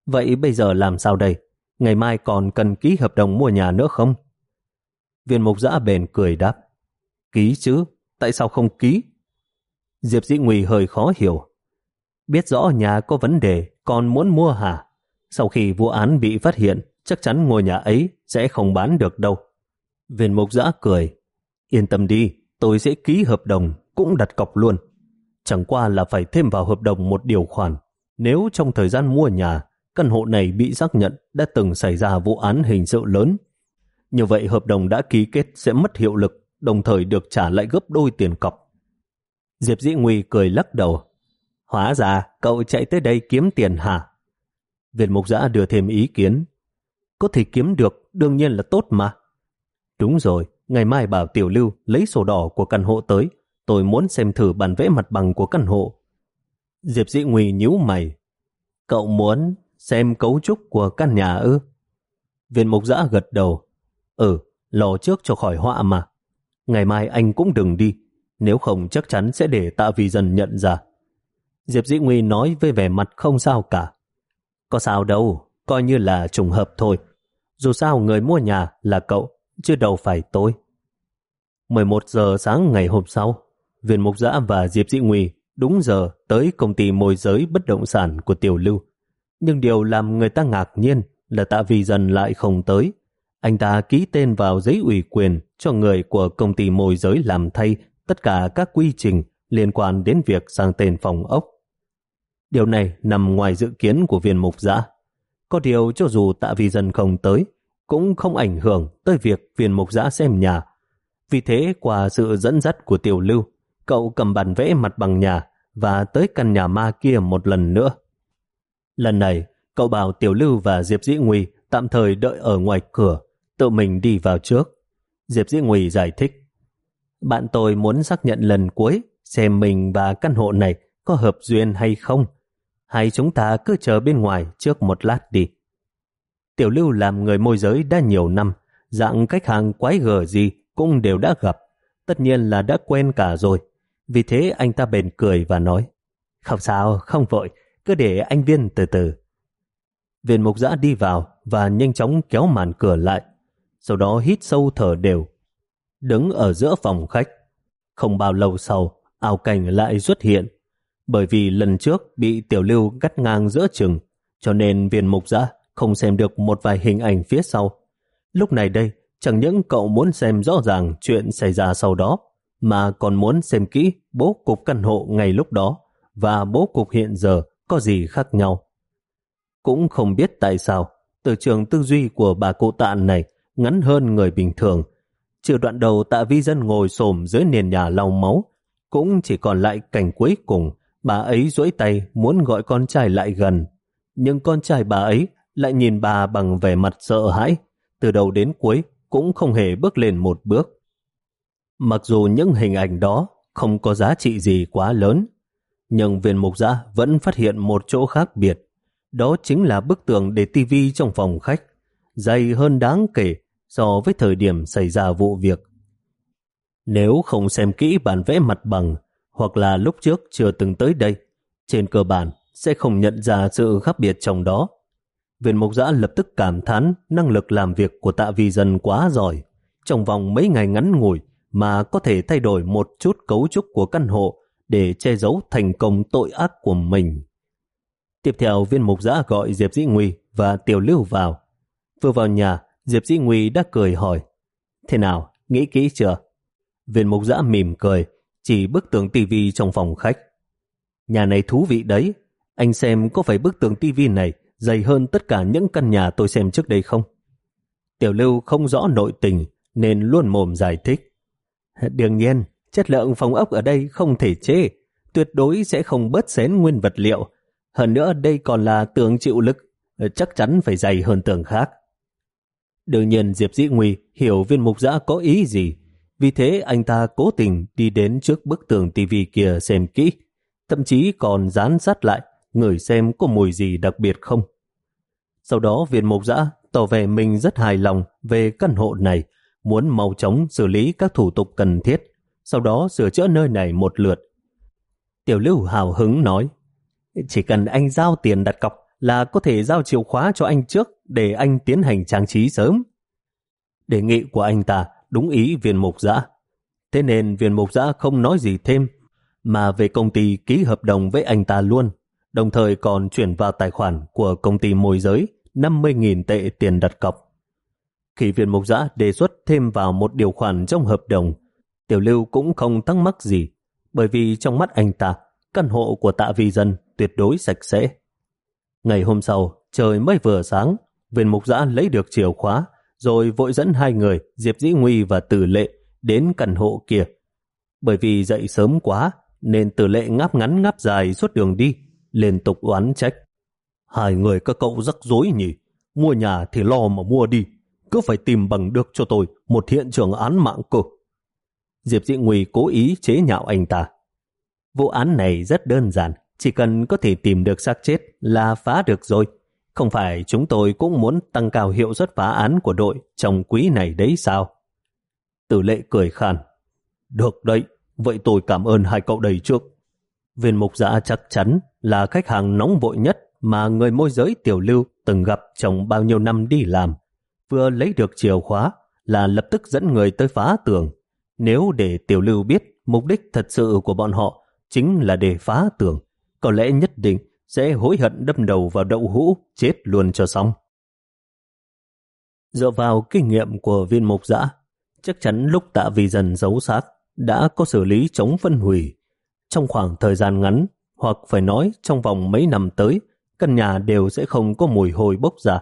Vậy bây giờ làm sao đây? Ngày mai còn cần ký hợp đồng mua nhà nữa không? Viên mục giã bền cười đáp, Ký chứ, tại sao không ký? Diệp Dĩ Nguy hơi khó hiểu. Biết rõ nhà có vấn đề, còn muốn mua hả? Sau khi vụ án bị phát hiện, chắc chắn ngôi nhà ấy sẽ không bán được đâu. Viên mục giã cười. Yên tâm đi, tôi sẽ ký hợp đồng, cũng đặt cọc luôn. Chẳng qua là phải thêm vào hợp đồng một điều khoản. Nếu trong thời gian mua nhà, căn hộ này bị xác nhận đã từng xảy ra vụ án hình sự lớn. Như vậy hợp đồng đã ký kết sẽ mất hiệu lực, đồng thời được trả lại gấp đôi tiền cọc. Diệp Dĩ Nguy cười lắc đầu. Hóa ra cậu chạy tới đây kiếm tiền hả? Việt Mục Giã đưa thêm ý kiến. Có thể kiếm được, đương nhiên là tốt mà. Đúng rồi, ngày mai bảo Tiểu Lưu lấy sổ đỏ của căn hộ tới. Tôi muốn xem thử bản vẽ mặt bằng của căn hộ. Diệp Dĩ Nguy nhíu mày. Cậu muốn xem cấu trúc của căn nhà ư? Viên Mục Giã gật đầu. Ừ, lò trước cho khỏi họa mà. Ngày mai anh cũng đừng đi, nếu không chắc chắn sẽ để tạ vì dần nhận ra. Diệp Dĩ Nguy nói với vẻ mặt không sao cả. Có sao đâu, coi như là trùng hợp thôi. Dù sao người mua nhà là cậu, chứ đâu phải tôi. 11 giờ sáng ngày hôm sau, Viên Mục Giã và Diệp Dĩ Nguy đúng giờ tới công ty môi giới bất động sản của Tiểu Lưu. Nhưng điều làm người ta ngạc nhiên là tạ vì dần lại không tới. Anh ta ký tên vào giấy ủy quyền cho người của công ty môi giới làm thay tất cả các quy trình liên quan đến việc sang tên phòng ốc. Điều này nằm ngoài dự kiến của viên mục giã. Có điều cho dù tạ vi dân không tới, cũng không ảnh hưởng tới việc viên mục giã xem nhà. Vì thế, qua sự dẫn dắt của tiểu lưu, cậu cầm bản vẽ mặt bằng nhà và tới căn nhà ma kia một lần nữa. Lần này, cậu bảo tiểu lưu và Diệp Dĩ Nguy tạm thời đợi ở ngoài cửa, tự mình đi vào trước. Diệp Dĩ Nguy giải thích. Bạn tôi muốn xác nhận lần cuối xem mình và căn hộ này có hợp duyên hay không. Hay chúng ta cứ chờ bên ngoài trước một lát đi. Tiểu lưu làm người môi giới đã nhiều năm, dạng khách hàng quái gở gì cũng đều đã gặp. Tất nhiên là đã quen cả rồi. Vì thế anh ta bền cười và nói Không sao, không vội, cứ để anh Viên từ từ. Viên mục giã đi vào và nhanh chóng kéo màn cửa lại. Sau đó hít sâu thở đều đứng ở giữa phòng khách. Không bao lâu sau, ảo cảnh lại xuất hiện. Bởi vì lần trước bị tiểu lưu cắt ngang giữa chừng, cho nên viên mục giã không xem được một vài hình ảnh phía sau. Lúc này đây, chẳng những cậu muốn xem rõ ràng chuyện xảy ra sau đó, mà còn muốn xem kỹ bố cục căn hộ ngày lúc đó và bố cục hiện giờ có gì khác nhau. Cũng không biết tại sao, từ trường tư duy của bà cụ tạn này ngắn hơn người bình thường, Trừ đoạn đầu tạ vi dân ngồi xổm dưới nền nhà lau máu, cũng chỉ còn lại cảnh cuối cùng, bà ấy duỗi tay muốn gọi con trai lại gần. Nhưng con trai bà ấy lại nhìn bà bằng vẻ mặt sợ hãi, từ đầu đến cuối cũng không hề bước lên một bước. Mặc dù những hình ảnh đó không có giá trị gì quá lớn, nhưng viên mục giã vẫn phát hiện một chỗ khác biệt. Đó chính là bức tường để tivi trong phòng khách, dày hơn đáng kể so với thời điểm xảy ra vụ việc. Nếu không xem kỹ bản vẽ mặt bằng hoặc là lúc trước chưa từng tới đây, trên cơ bản sẽ không nhận ra sự khác biệt trong đó. Viên mục giã lập tức cảm thán năng lực làm việc của tạ vi dân quá giỏi. Trong vòng mấy ngày ngắn ngủi mà có thể thay đổi một chút cấu trúc của căn hộ để che giấu thành công tội ác của mình. Tiếp theo viên mục giã gọi Diệp Dĩ Nguy và Tiểu Lưu vào. Vừa vào nhà, Diệp Dĩ Nguy đã cười hỏi Thế nào, nghĩ kỹ chưa? Viên mục giã mỉm cười, chỉ bức tường tivi trong phòng khách. Nhà này thú vị đấy, anh xem có phải bức tường tivi này dày hơn tất cả những căn nhà tôi xem trước đây không? Tiểu Lưu không rõ nội tình nên luôn mồm giải thích. Đương nhiên, chất lượng phòng ốc ở đây không thể chê, tuyệt đối sẽ không bớt xén nguyên vật liệu. Hơn nữa đây còn là tường chịu lực, chắc chắn phải dày hơn tường khác. Đương nhiên Diệp Dĩ Nguy hiểu viên mục giã có ý gì, vì thế anh ta cố tình đi đến trước bức tường tivi kia xem kỹ, thậm chí còn dán sát lại, người xem có mùi gì đặc biệt không. Sau đó viên mục giã tỏ vẻ mình rất hài lòng về căn hộ này, muốn mau chóng xử lý các thủ tục cần thiết, sau đó sửa chữa nơi này một lượt. Tiểu lưu hào hứng nói, chỉ cần anh giao tiền đặt cọc là có thể giao chìa khóa cho anh trước để anh tiến hành trang trí sớm. Đề nghị của anh ta đúng ý viên mục giã. Thế nên viên mục giã không nói gì thêm, mà về công ty ký hợp đồng với anh ta luôn, đồng thời còn chuyển vào tài khoản của công ty môi giới 50.000 tệ tiền đặt cọc. Khi viên mục giã đề xuất thêm vào một điều khoản trong hợp đồng, Tiểu Lưu cũng không thắc mắc gì, bởi vì trong mắt anh ta, căn hộ của tạ vi dân tuyệt đối sạch sẽ. Ngày hôm sau, trời mới vừa sáng, viên mục giã lấy được chìa khóa, rồi vội dẫn hai người, Diệp Dĩ Nguy và Tử Lệ, đến căn hộ kia. Bởi vì dậy sớm quá, nên Tử Lệ ngáp ngắn ngáp dài suốt đường đi, liên tục oán trách. Hai người các cậu rắc rối nhỉ, mua nhà thì lo mà mua đi, cứ phải tìm bằng được cho tôi một hiện trường án mạng cơ. Diệp Dĩ Nguy cố ý chế nhạo anh ta. Vụ án này rất đơn giản, chỉ cần có thể tìm được xác chết là phá được rồi. Không phải chúng tôi cũng muốn tăng cao hiệu suất phá án của đội trong quý này đấy sao? Tử lệ cười khàn. Được đấy, vậy tôi cảm ơn hai cậu đầy trước. Viên mục giả chắc chắn là khách hàng nóng vội nhất mà người môi giới tiểu lưu từng gặp trong bao nhiêu năm đi làm. Vừa lấy được chìa khóa là lập tức dẫn người tới phá tường. Nếu để tiểu lưu biết mục đích thật sự của bọn họ chính là để phá tường, có lẽ nhất định sẽ hối hận đâm đầu vào đậu hũ, chết luôn cho xong. Dựa vào kinh nghiệm của viên mục giã, chắc chắn lúc tạ vì dần giấu xác đã có xử lý chống phân hủy. Trong khoảng thời gian ngắn, hoặc phải nói trong vòng mấy năm tới, căn nhà đều sẽ không có mùi hôi bốc ra.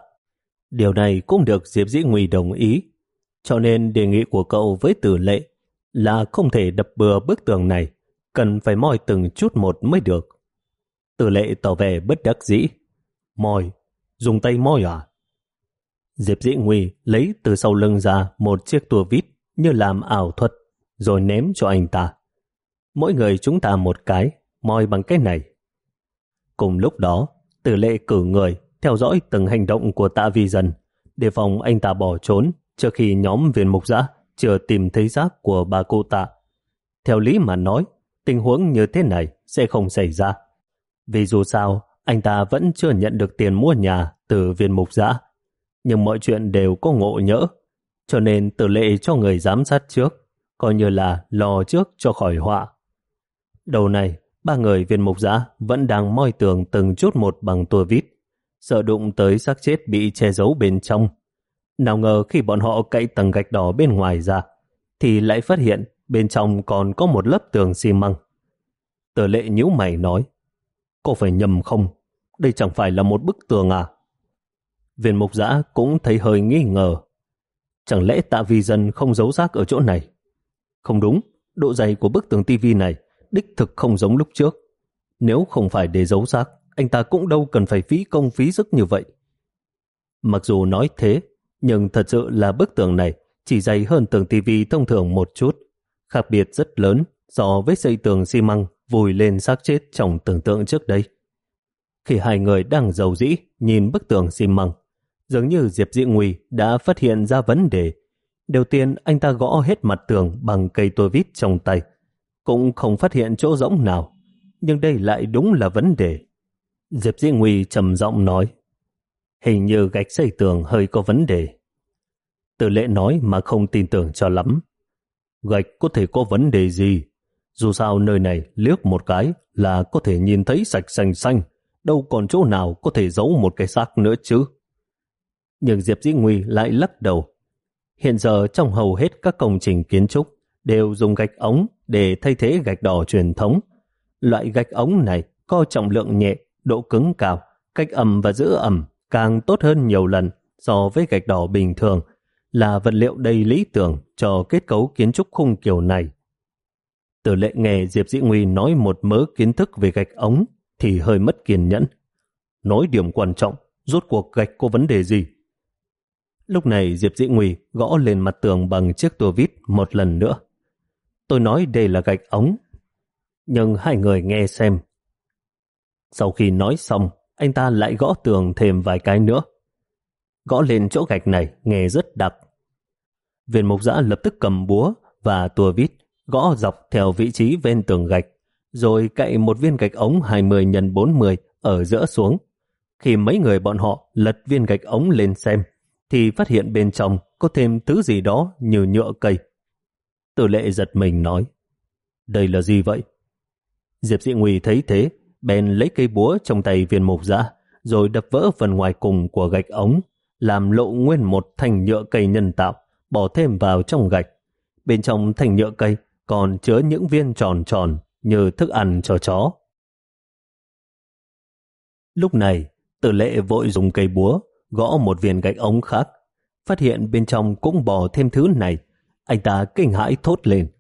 Điều này cũng được Diệp Dĩ Nguy đồng ý, cho nên đề nghị của cậu với tử lệ là không thể đập bừa bức tường này, cần phải moi từng chút một mới được. Tử lệ tỏ vẻ bất đắc dĩ. Moi, dùng tay moi à? Diệp Dĩ Nguy lấy từ sau lưng ra một chiếc tua vít như làm ảo thuật, rồi ném cho anh ta. Mỗi người chúng ta một cái, moi bằng cái này. Cùng lúc đó, tử lệ cử người theo dõi từng hành động của tạ vi Dần, đề phòng anh ta bỏ trốn trước khi nhóm viên mục giã chưa tìm thấy xác của bà cô tạ. Theo lý mà nói, tình huống như thế này sẽ không xảy ra. Vì dù sao, anh ta vẫn chưa nhận được tiền mua nhà từ viên mục giã. Nhưng mọi chuyện đều có ngộ nhỡ, cho nên tử lệ cho người giám sát trước, coi như là lò trước cho khỏi họa. Đầu này, ba người viên mục giã vẫn đang moi tường từng chút một bằng tua vít, sợ đụng tới xác chết bị che giấu bên trong. Nào ngờ khi bọn họ cậy tầng gạch đỏ bên ngoài ra, thì lại phát hiện bên trong còn có một lớp tường xi măng. Tử lệ nhíu mày nói, có phải nhầm không? Đây chẳng phải là một bức tường à? Viên mục giã cũng thấy hơi nghi ngờ. Chẳng lẽ tạ vi dân không giấu xác ở chỗ này? Không đúng, độ dày của bức tường tivi này đích thực không giống lúc trước. Nếu không phải để giấu xác, anh ta cũng đâu cần phải phí công phí sức như vậy. Mặc dù nói thế, nhưng thật sự là bức tường này chỉ dày hơn tường tivi thông thường một chút. khác biệt rất lớn so với xây tường xi măng vùi lên xác chết trong tưởng tượng trước đây. Khi hai người đang giàu dĩ nhìn bức tường xi măng, dường như Diệp Dị Nguy đã phát hiện ra vấn đề. Đầu tiên anh ta gõ hết mặt tường bằng cây tua vít trong tay, cũng không phát hiện chỗ rỗng nào. Nhưng đây lại đúng là vấn đề. Diệp Dị Nguy trầm giọng nói, hình như gạch xây tường hơi có vấn đề. Từ lệ nói mà không tin tưởng cho lắm. Gạch có thể có vấn đề gì? Dù sao nơi này liếc một cái là có thể nhìn thấy sạch xanh xanh, đâu còn chỗ nào có thể giấu một cái xác nữa chứ. Nhưng Diệp Dĩ Nguy lại lắc đầu. Hiện giờ trong hầu hết các công trình kiến trúc đều dùng gạch ống để thay thế gạch đỏ truyền thống. Loại gạch ống này có trọng lượng nhẹ, độ cứng cao, cách ẩm và giữ ẩm càng tốt hơn nhiều lần so với gạch đỏ bình thường là vật liệu đầy lý tưởng cho kết cấu kiến trúc khung kiểu này. Từ lệ nghe Diệp Dĩ Nguy nói một mớ kiến thức về gạch ống thì hơi mất kiên nhẫn. Nói điểm quan trọng, rốt cuộc gạch có vấn đề gì? Lúc này Diệp Dĩ Nguy gõ lên mặt tường bằng chiếc tua vít một lần nữa. Tôi nói đây là gạch ống. Nhưng hai người nghe xem. Sau khi nói xong, anh ta lại gõ tường thêm vài cái nữa. Gõ lên chỗ gạch này nghe rất đặc. Viên mục giã lập tức cầm búa và tua vít gõ dọc theo vị trí ven tường gạch, rồi cậy một viên gạch ống 20 x 40 ở giữa xuống. Khi mấy người bọn họ lật viên gạch ống lên xem, thì phát hiện bên trong có thêm thứ gì đó như nhựa cây. Tử lệ giật mình nói, đây là gì vậy? Diệp dị nguy thấy thế, bèn lấy cây búa trong tay viên mục ra, rồi đập vỡ phần ngoài cùng của gạch ống, làm lộ nguyên một thành nhựa cây nhân tạo, bỏ thêm vào trong gạch. Bên trong thành nhựa cây còn chứa những viên tròn tròn như thức ăn cho chó. Lúc này, tử lệ vội dùng cây búa, gõ một viên gạch ống khác, phát hiện bên trong cũng bò thêm thứ này. Anh ta kinh hãi thốt lên.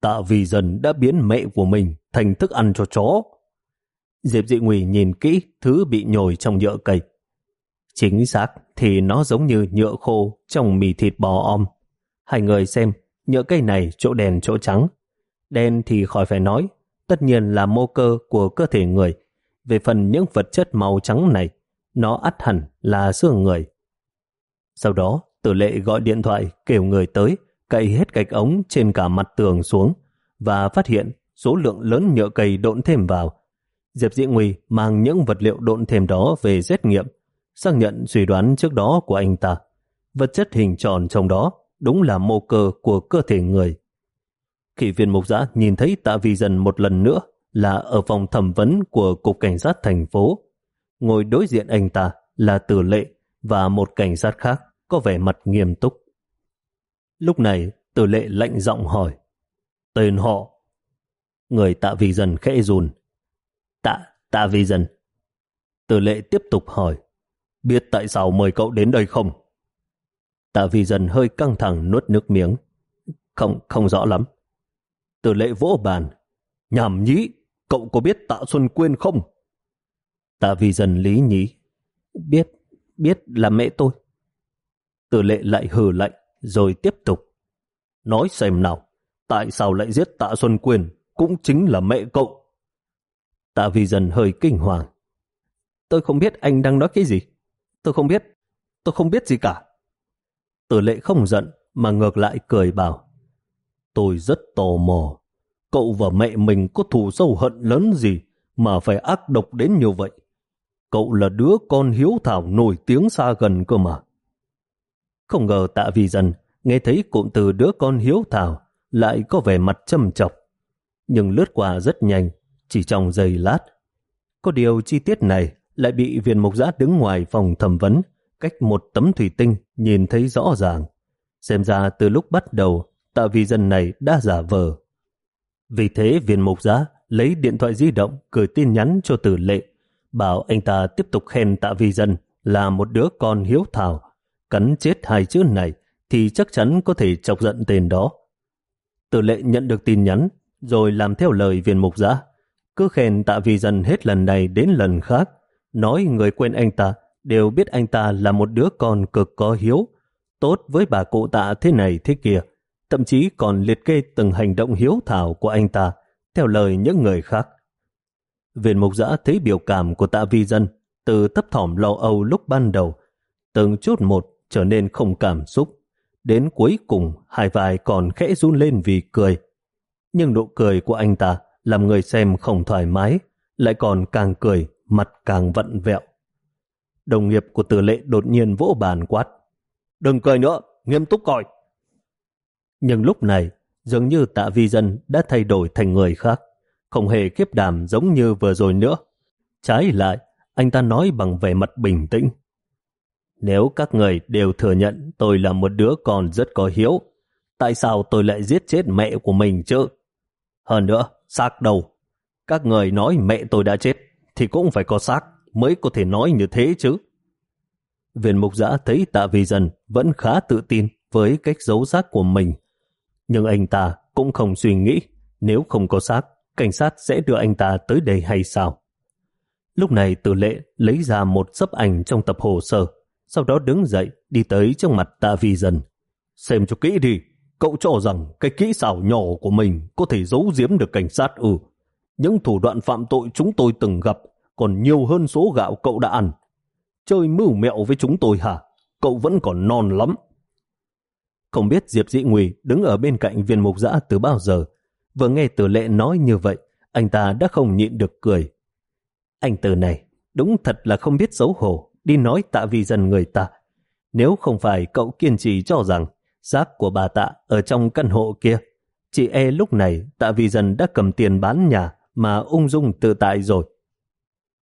Tạ vì dần đã biến mẹ của mình thành thức ăn cho chó. Diệp dị nguy nhìn kỹ thứ bị nhồi trong nhựa cây. Chính xác thì nó giống như nhựa khô trong mì thịt bò om. Hai người xem nhựa cây này chỗ đen chỗ trắng. Đen thì khỏi phải nói, tất nhiên là mô cơ của cơ thể người. Về phần những vật chất màu trắng này, nó ắt hẳn là xương người. Sau đó, tử lệ gọi điện thoại kêu người tới, cậy hết gạch ống trên cả mặt tường xuống và phát hiện số lượng lớn nhựa cây độn thêm vào. Diệp Dĩ Nguy mang những vật liệu độn thêm đó về xét nghiệm, xác nhận suy đoán trước đó của anh ta. Vật chất hình tròn trong đó đúng là mô cơ của cơ thể người. Khi viên mục giã nhìn thấy tạ vi dần một lần nữa là ở phòng thẩm vấn của Cục Cảnh sát thành phố. Ngồi đối diện anh ta là tử lệ và một cảnh sát khác có vẻ mặt nghiêm túc. Lúc này tử lệ lạnh giọng hỏi Tên họ Người tạ vi dần khẽ run Tạ, tạ vi dần Tử lệ tiếp tục hỏi Biết tại sao mời cậu đến đây không? Tạ vi dần hơi căng thẳng nuốt nước miếng. Không, không rõ lắm. Từ lệ vỗ bàn. Nhảm nhí, cậu có biết tạ Xuân Quyên không? Tạ vi dần lý nhí. Biết, biết là mẹ tôi. Từ lệ lại hừ lạnh, rồi tiếp tục. Nói xem nào, tại sao lại giết tạ Xuân Quyên cũng chính là mẹ cậu? Tạ vi dần hơi kinh hoàng. Tôi không biết anh đang nói cái gì. Tôi không biết, tôi không biết gì cả. Tử lệ không giận mà ngược lại cười bảo Tôi rất tò mò Cậu và mẹ mình có thù sâu hận lớn gì mà phải ác độc đến như vậy. Cậu là đứa con hiếu thảo nổi tiếng xa gần cơ mà. Không ngờ tạ vì dần nghe thấy cụm từ đứa con hiếu thảo lại có vẻ mặt châm chọc. Nhưng lướt qua rất nhanh, chỉ trong giây lát. Có điều chi tiết này lại bị viên mục giã đứng ngoài phòng thẩm vấn cách một tấm thủy tinh nhìn thấy rõ ràng. Xem ra từ lúc bắt đầu, tạ vi dân này đã giả vờ. Vì thế viên mục giá lấy điện thoại di động gửi tin nhắn cho tử lệ, bảo anh ta tiếp tục khen tạ vi dân là một đứa con hiếu thảo. Cắn chết hai chữ này thì chắc chắn có thể chọc giận tên đó. Tử lệ nhận được tin nhắn, rồi làm theo lời viên mục giá. Cứ khen tạ vi dân hết lần này đến lần khác, nói người quên anh ta đều biết anh ta là một đứa con cực có hiếu, tốt với bà cụ tạ thế này thế kia, thậm chí còn liệt kê từng hành động hiếu thảo của anh ta theo lời những người khác. Viên mục giã thấy biểu cảm của tạ vi dân từ thấp thỏm lo âu lúc ban đầu, từng chút một trở nên không cảm xúc. Đến cuối cùng, hai vai còn khẽ run lên vì cười. Nhưng nụ cười của anh ta làm người xem không thoải mái, lại còn càng cười, mặt càng vận vẹo. Đồng nghiệp của tử lệ đột nhiên vỗ bàn quát. Đừng cười nữa, nghiêm túc coi. Nhưng lúc này, dường như tạ vi dân đã thay đổi thành người khác, không hề kiếp đàm giống như vừa rồi nữa. Trái lại, anh ta nói bằng vẻ mặt bình tĩnh. Nếu các người đều thừa nhận tôi là một đứa con rất có hiếu, tại sao tôi lại giết chết mẹ của mình chứ? Hơn nữa, xác đầu. Các người nói mẹ tôi đã chết, thì cũng phải có xác mới có thể nói như thế chứ. Viên mục giã thấy tạ vi dân vẫn khá tự tin với cách giấu xác của mình. Nhưng anh ta cũng không suy nghĩ nếu không có xác, cảnh sát sẽ đưa anh ta tới đây hay sao. Lúc này tử lệ lấy ra một sấp ảnh trong tập hồ sơ, sau đó đứng dậy đi tới trước mặt tạ vi dân. Xem cho kỹ đi, cậu cho rằng cái kỹ xảo nhỏ của mình có thể giấu giếm được cảnh sát ừ. Những thủ đoạn phạm tội chúng tôi từng gặp còn nhiều hơn số gạo cậu đã ăn. Chơi mưu mẹo với chúng tôi hả? Cậu vẫn còn non lắm. Không biết Diệp Dĩ Nguy đứng ở bên cạnh viên mục giã từ bao giờ. Vừa nghe tử lệ nói như vậy, anh ta đã không nhịn được cười. Anh tử này, đúng thật là không biết xấu hổ, đi nói tạ vì dân người ta. Nếu không phải cậu kiên trì cho rằng xác của bà tạ ở trong căn hộ kia, chị e lúc này tạ vì dân đã cầm tiền bán nhà mà ung dung tự tại rồi.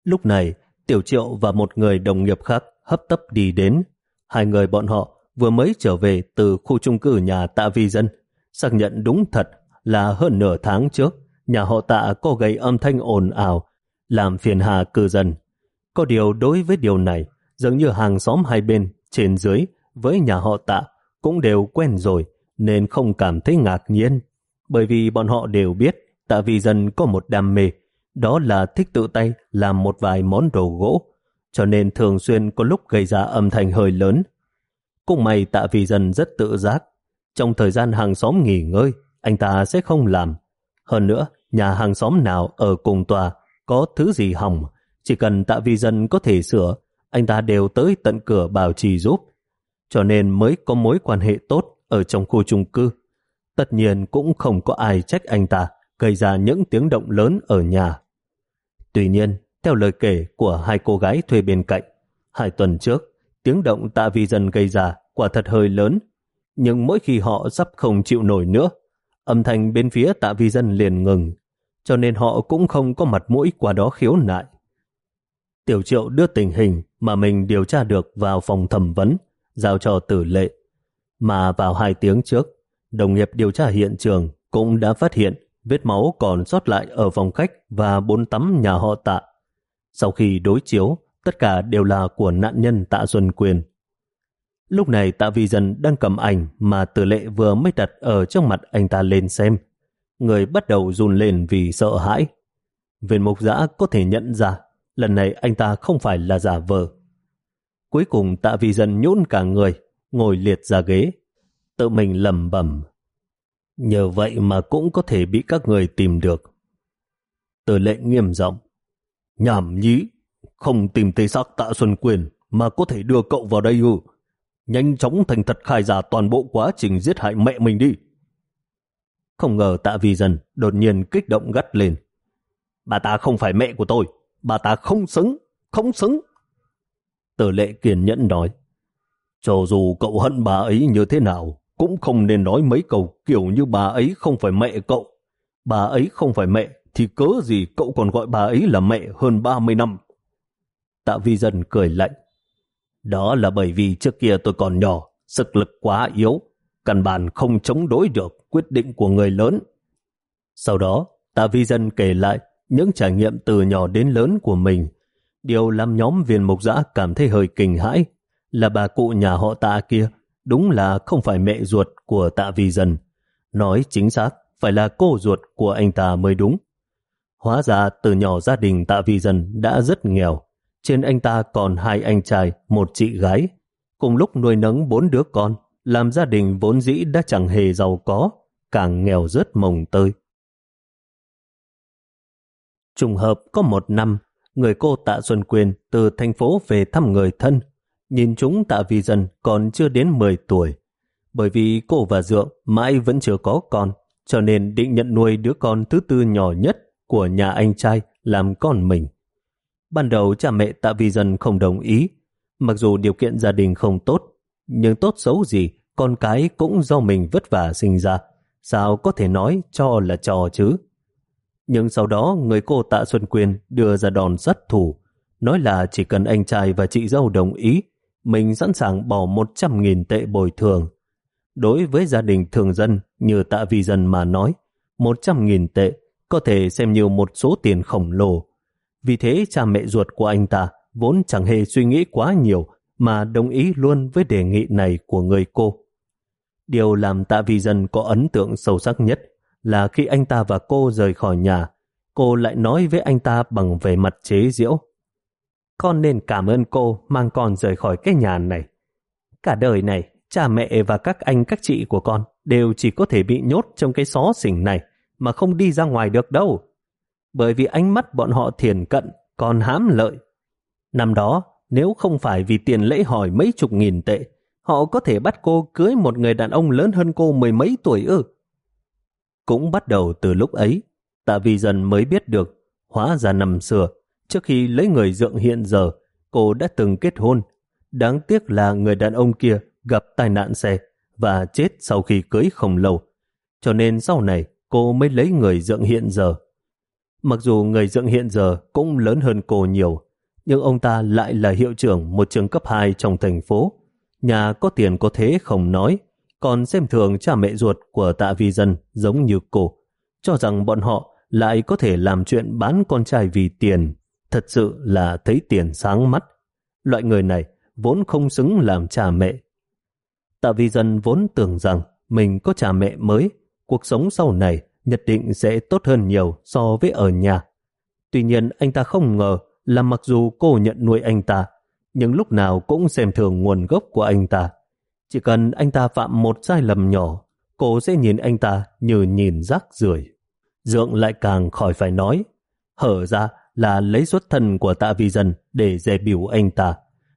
Lúc này, Tiểu Triệu và một người đồng nghiệp khác hấp tấp đi đến. Hai người bọn họ vừa mới trở về từ khu trung cư nhà tạ vi dân, xác nhận đúng thật là hơn nửa tháng trước, nhà họ tạ có gây âm thanh ồn ào, làm phiền hà cư dân. Có điều đối với điều này, dường như hàng xóm hai bên, trên dưới, với nhà họ tạ, cũng đều quen rồi, nên không cảm thấy ngạc nhiên. Bởi vì bọn họ đều biết tạ vi dân có một đam mê, đó là thích tự tay làm một vài món đồ gỗ, cho nên thường xuyên có lúc gây ra âm thanh hơi lớn. Cũng may tạ vì dân rất tự giác. Trong thời gian hàng xóm nghỉ ngơi, anh ta sẽ không làm. Hơn nữa, nhà hàng xóm nào ở cùng tòa có thứ gì hỏng, chỉ cần tạ vi dân có thể sửa, anh ta đều tới tận cửa bảo trì giúp. Cho nên mới có mối quan hệ tốt ở trong khu chung cư. Tất nhiên cũng không có ai trách anh ta gây ra những tiếng động lớn ở nhà. Tuy nhiên, theo lời kể của hai cô gái thuê bên cạnh, hai tuần trước, tiếng động tạ vi dân gây ra quả thật hơi lớn, nhưng mỗi khi họ sắp không chịu nổi nữa, âm thanh bên phía tạ vi dân liền ngừng, cho nên họ cũng không có mặt mũi qua đó khiếu nại. Tiểu triệu đưa tình hình mà mình điều tra được vào phòng thẩm vấn, giao cho tử lệ. Mà vào hai tiếng trước, đồng nghiệp điều tra hiện trường cũng đã phát hiện vết máu còn sót lại ở phòng khách và bốn tắm nhà họ tạ. Sau khi đối chiếu, tất cả đều là của nạn nhân tạ Xuân Quyền. Lúc này tạ vi dân đang cầm ảnh mà tử lệ vừa mới đặt ở trong mặt anh ta lên xem. Người bắt đầu run lên vì sợ hãi. Viên mục giã có thể nhận ra lần này anh ta không phải là giả vờ. Cuối cùng tạ vi dân nhũn cả người, ngồi liệt ra ghế. Tự mình lầm bẩm Nhờ vậy mà cũng có thể bị các người tìm được. Tờ lệ nghiêm giọng Nhảm nhí, không tìm thấy xác tạ Xuân Quyền mà có thể đưa cậu vào đây ư. Nhanh chóng thành thật khai giả toàn bộ quá trình giết hại mẹ mình đi. Không ngờ tạ vi Dần đột nhiên kích động gắt lên. Bà ta không phải mẹ của tôi, bà ta không xứng, không xứng. Tử lệ kiên nhẫn nói, cho dù cậu hận bà ấy như thế nào, cũng không nên nói mấy câu kiểu như bà ấy không phải mẹ cậu. Bà ấy không phải mẹ, thì cớ gì cậu còn gọi bà ấy là mẹ hơn 30 năm. Tạ vi dân cười lạnh. Đó là bởi vì trước kia tôi còn nhỏ, sức lực quá yếu, căn bản không chống đối được quyết định của người lớn. Sau đó, Tạ vi dân kể lại những trải nghiệm từ nhỏ đến lớn của mình. Điều làm nhóm viên mục giã cảm thấy hơi kinh hãi là bà cụ nhà họ tạ kia đúng là không phải mẹ ruột của tạ vi dân. Nói chính xác, phải là cô ruột của anh ta mới đúng. Hóa ra từ nhỏ gia đình tạ vi dân đã rất nghèo. Trên anh ta còn hai anh trai, một chị gái. Cùng lúc nuôi nấng bốn đứa con, làm gia đình vốn dĩ đã chẳng hề giàu có, càng nghèo rớt mồng tơi. Trùng hợp có một năm, người cô Tạ Xuân Quyền từ thành phố về thăm người thân. Nhìn chúng Tạ Vi Dân còn chưa đến 10 tuổi. Bởi vì cô và Dượng mãi vẫn chưa có con, cho nên định nhận nuôi đứa con thứ tư nhỏ nhất của nhà anh trai làm con mình. Ban đầu cha mẹ Tạ Vi Dân không đồng ý, mặc dù điều kiện gia đình không tốt, nhưng tốt xấu gì, con cái cũng do mình vất vả sinh ra. Sao có thể nói cho là trò chứ? Nhưng sau đó người cô Tạ Xuân Quyền đưa ra đòn rất thủ, nói là chỉ cần anh trai và chị dâu đồng ý, mình sẵn sàng bỏ 100.000 tệ bồi thường. Đối với gia đình thường dân như Tạ Vi Dân mà nói, 100.000 tệ có thể xem như một số tiền khổng lồ. Vì thế cha mẹ ruột của anh ta vốn chẳng hề suy nghĩ quá nhiều mà đồng ý luôn với đề nghị này của người cô. Điều làm Tạ Vi Dân có ấn tượng sâu sắc nhất là khi anh ta và cô rời khỏi nhà, cô lại nói với anh ta bằng vẻ mặt chế giễu. Con nên cảm ơn cô mang con rời khỏi cái nhà này. Cả đời này, cha mẹ và các anh các chị của con đều chỉ có thể bị nhốt trong cái xó xỉnh này mà không đi ra ngoài được đâu. Bởi vì ánh mắt bọn họ thiền cận, còn hám lợi. Năm đó, nếu không phải vì tiền lễ hỏi mấy chục nghìn tệ, họ có thể bắt cô cưới một người đàn ông lớn hơn cô mười mấy tuổi ư. Cũng bắt đầu từ lúc ấy, tạ vi dần mới biết được, hóa ra năm xưa, trước khi lấy người dượng hiện giờ, cô đã từng kết hôn. Đáng tiếc là người đàn ông kia gặp tai nạn xe và chết sau khi cưới không lâu. Cho nên sau này cô mới lấy người dượng hiện giờ. Mặc dù người dượng hiện giờ cũng lớn hơn cô nhiều, nhưng ông ta lại là hiệu trưởng một trường cấp 2 trong thành phố. Nhà có tiền có thế không nói, còn xem thường cha mẹ ruột của tạ vi dân giống như cô, cho rằng bọn họ lại có thể làm chuyện bán con trai vì tiền, thật sự là thấy tiền sáng mắt. Loại người này vốn không xứng làm cha mẹ. Tạ vi dân vốn tưởng rằng mình có cha mẹ mới, cuộc sống sau này nhất định sẽ tốt hơn nhiều so với ở nhà. Tuy nhiên anh ta không ngờ là mặc dù cô nhận nuôi anh ta, nhưng lúc nào cũng xem thường nguồn gốc của anh ta. Chỉ cần anh ta phạm một sai lầm nhỏ, cô sẽ nhìn anh ta như nhìn rác rưởi. Dượng lại càng khỏi phải nói, hở ra là lấy xuất thân của tạ vi dân để dè biểu anh ta.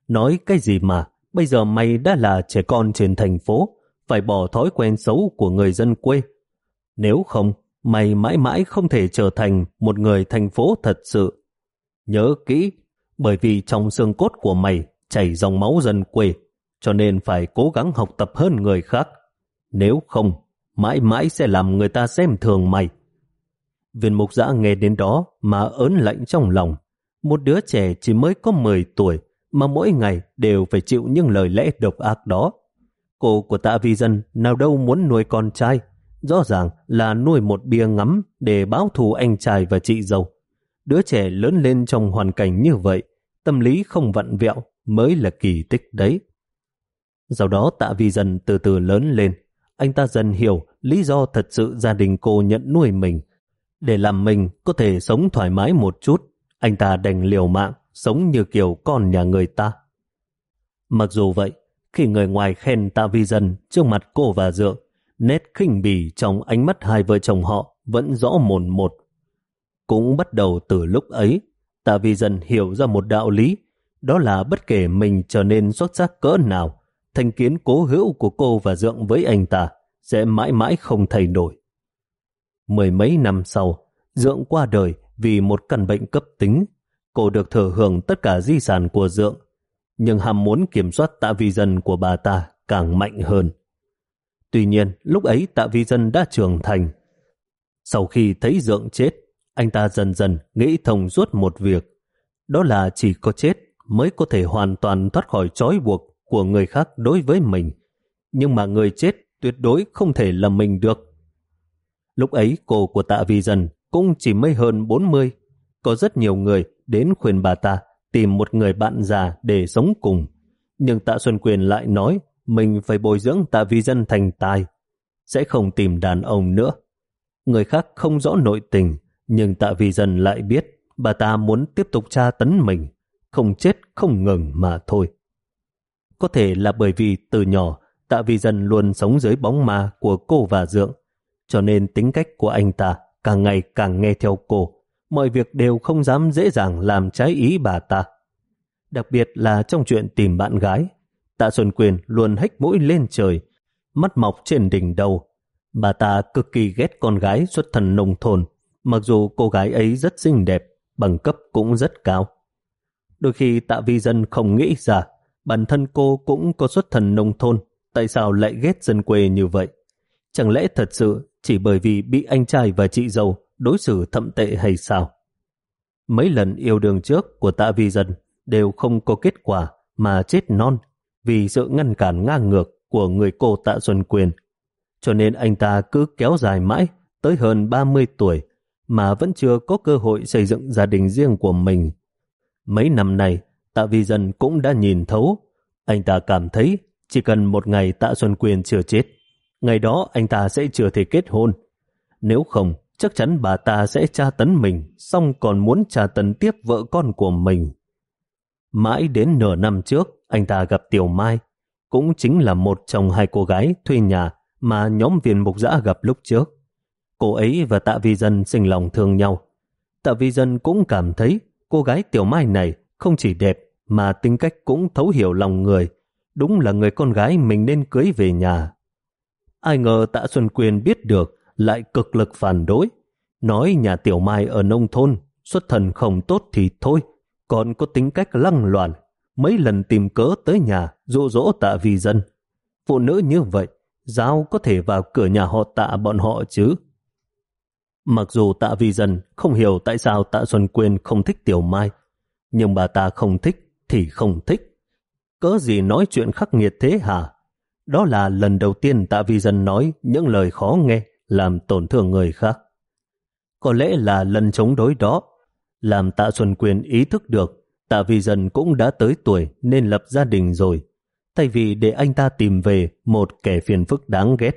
Nói cái gì mà, bây giờ mày đã là trẻ con trên thành phố, phải bỏ thói quen xấu của người dân quê. Nếu không, mày mãi mãi không thể trở thành một người thành phố thật sự. Nhớ kỹ, bởi vì trong xương cốt của mày chảy dòng máu dân quê, cho nên phải cố gắng học tập hơn người khác. Nếu không, mãi mãi sẽ làm người ta xem thường mày. Viên mục giã nghe đến đó mà ớn lạnh trong lòng. Một đứa trẻ chỉ mới có 10 tuổi mà mỗi ngày đều phải chịu những lời lẽ độc ác đó. Cô của tạ vi dân nào đâu muốn nuôi con trai, rõ ràng là nuôi một bia ngắm để báo thù anh trai và chị dâu. Đứa trẻ lớn lên trong hoàn cảnh như vậy, tâm lý không vặn vẹo mới là kỳ tích đấy. Sau đó tạ vi dân từ từ lớn lên, anh ta dần hiểu lý do thật sự gia đình cô nhận nuôi mình. Để làm mình có thể sống thoải mái một chút, anh ta đành liều mạng, sống như kiểu con nhà người ta. Mặc dù vậy, khi người ngoài khen tạ vi Dân trước mặt cô và dượng, nét khinh bỉ trong ánh mắt hai vợ chồng họ vẫn rõ mồn một. Cũng bắt đầu từ lúc ấy, tạ vi Dân hiểu ra một đạo lý, đó là bất kể mình trở nên xuất sắc cỡ nào, thành kiến cố hữu của cô và Dượng với anh ta sẽ mãi mãi không thay đổi. Mười mấy năm sau, Dượng qua đời vì một căn bệnh cấp tính. Cô được thừa hưởng tất cả di sản của Dượng, nhưng ham muốn kiểm soát tạ vi dân của bà ta càng mạnh hơn. Tuy nhiên, lúc ấy tạ vi dân đã trưởng thành. Sau khi thấy Dượng chết, anh ta dần dần nghĩ thông suốt một việc. Đó là chỉ có chết mới có thể hoàn toàn thoát khỏi trói buộc của người khác đối với mình. Nhưng mà người chết tuyệt đối không thể là mình được. Lúc ấy cô của tạ vi dân cũng chỉ mới hơn 40. Có rất nhiều người đến khuyên bà ta tìm một người bạn già để sống cùng. Nhưng tạ Xuân Quyền lại nói mình phải bồi dưỡng tạ vi dân thành tài. Sẽ không tìm đàn ông nữa. Người khác không rõ nội tình, nhưng tạ vi dân lại biết bà ta muốn tiếp tục tra tấn mình, không chết không ngừng mà thôi. Có thể là bởi vì từ nhỏ Tạ Vi Dân luôn sống dưới bóng ma của cô và Dượng, cho nên tính cách của anh ta càng ngày càng nghe theo cô. Mọi việc đều không dám dễ dàng làm trái ý bà ta. Đặc biệt là trong chuyện tìm bạn gái, Tạ Xuân Quyền luôn hách mũi lên trời, mắt mọc trên đỉnh đầu. Bà ta cực kỳ ghét con gái xuất thân nông thôn, mặc dù cô gái ấy rất xinh đẹp, bằng cấp cũng rất cao. Đôi khi Tạ Vi Dân không nghĩ ra bản thân cô cũng có xuất thân nông thôn, tại sao lại ghét dân quê như vậy? Chẳng lẽ thật sự chỉ bởi vì bị anh trai và chị dâu đối xử thậm tệ hay sao? Mấy lần yêu đương trước của Tạ Vi Dân đều không có kết quả mà chết non vì sự ngăn cản ngang ngược của người cô Tạ Xuân Quyền. Cho nên anh ta cứ kéo dài mãi tới hơn 30 tuổi mà vẫn chưa có cơ hội xây dựng gia đình riêng của mình. Mấy năm này, Tạ Vi Dân cũng đã nhìn thấu. Anh ta cảm thấy chỉ cần một ngày Tạ Xuân Quyền chưa chết, ngày đó anh ta sẽ chưa thể kết hôn. Nếu không, chắc chắn bà ta sẽ tra tấn mình, xong còn muốn tra tấn tiếp vợ con của mình. Mãi đến nửa năm trước, anh ta gặp Tiểu Mai, cũng chính là một trong hai cô gái thuê nhà mà nhóm viên mục giã gặp lúc trước. Cô ấy và Tạ Vi Dân sinh lòng thương nhau. Tạ Vi Dân cũng cảm thấy cô gái Tiểu Mai này không chỉ đẹp mà tính cách cũng thấu hiểu lòng người. Đúng là người con gái mình nên cưới về nhà. Ai ngờ Tạ Xuân Quyền biết được lại cực lực phản đối. Nói nhà Tiểu Mai ở nông thôn xuất thần không tốt thì thôi, còn có tính cách lăng loạn. Mấy lần tìm cớ tới nhà dụ dỗ tạ vi dân. Phụ nữ như vậy, giao có thể vào cửa nhà họ tạ bọn họ chứ? Mặc dù tạ vi dân không hiểu tại sao tạ Xuân Quyên không thích Tiểu Mai, nhưng bà ta không thích thì không thích. Cớ gì nói chuyện khắc nghiệt thế hả? Đó là lần đầu tiên tạ vi dân nói những lời khó nghe làm tổn thương người khác. Có lẽ là lần chống đối đó làm tạ Xuân Quyền ý thức được tạ vi dân cũng đã tới tuổi nên lập gia đình rồi. Thay vì để anh ta tìm về một kẻ phiền phức đáng ghét,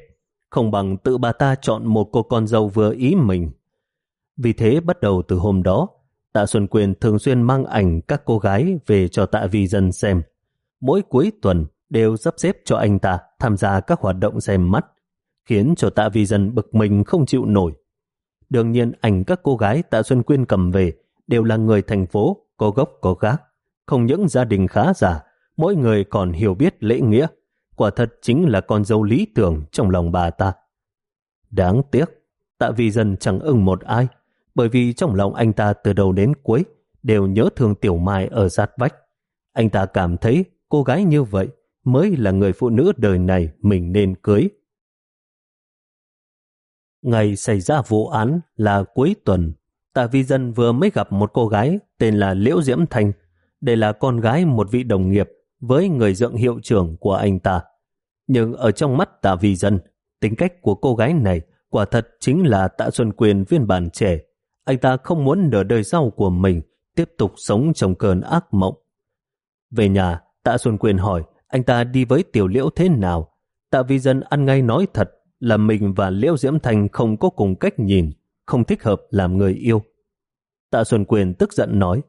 không bằng tự bà ta chọn một cô con dâu vừa ý mình. Vì thế bắt đầu từ hôm đó, Tạ Xuân Quyền thường xuyên mang ảnh các cô gái về cho Tạ Vi Dân xem. Mỗi cuối tuần đều sắp xếp cho anh ta tham gia các hoạt động xem mắt, khiến cho Tạ Vi Dân bực mình không chịu nổi. Đương nhiên ảnh các cô gái Tạ Xuân Quyên cầm về đều là người thành phố, có gốc có gác. Không những gia đình khá giả, mỗi người còn hiểu biết lễ nghĩa. Quả thật chính là con dâu lý tưởng trong lòng bà ta. Đáng tiếc, Tạ Vi Dân chẳng ưng một ai, bởi vì trong lòng anh ta từ đầu đến cuối đều nhớ thương Tiểu Mai ở giát vách. Anh ta cảm thấy cô gái như vậy mới là người phụ nữ đời này mình nên cưới. Ngày xảy ra vụ án là cuối tuần. Tạ Vi Dân vừa mới gặp một cô gái tên là Liễu Diễm Thành. Đây là con gái một vị đồng nghiệp với người dượng hiệu trưởng của anh ta. Nhưng ở trong mắt Tạ Vi Dân, tính cách của cô gái này quả thật chính là Tạ Xuân Quyền viên bản trẻ anh ta không muốn nửa đời sau của mình tiếp tục sống trong cơn ác mộng. Về nhà, Tạ Xuân Quyền hỏi anh ta đi với Tiểu Liễu thế nào. Tạ Vi Dân ăn ngay nói thật là mình và Liễu Diễm Thành không có cùng cách nhìn, không thích hợp làm người yêu. Tạ Xuân Quyền tức giận nói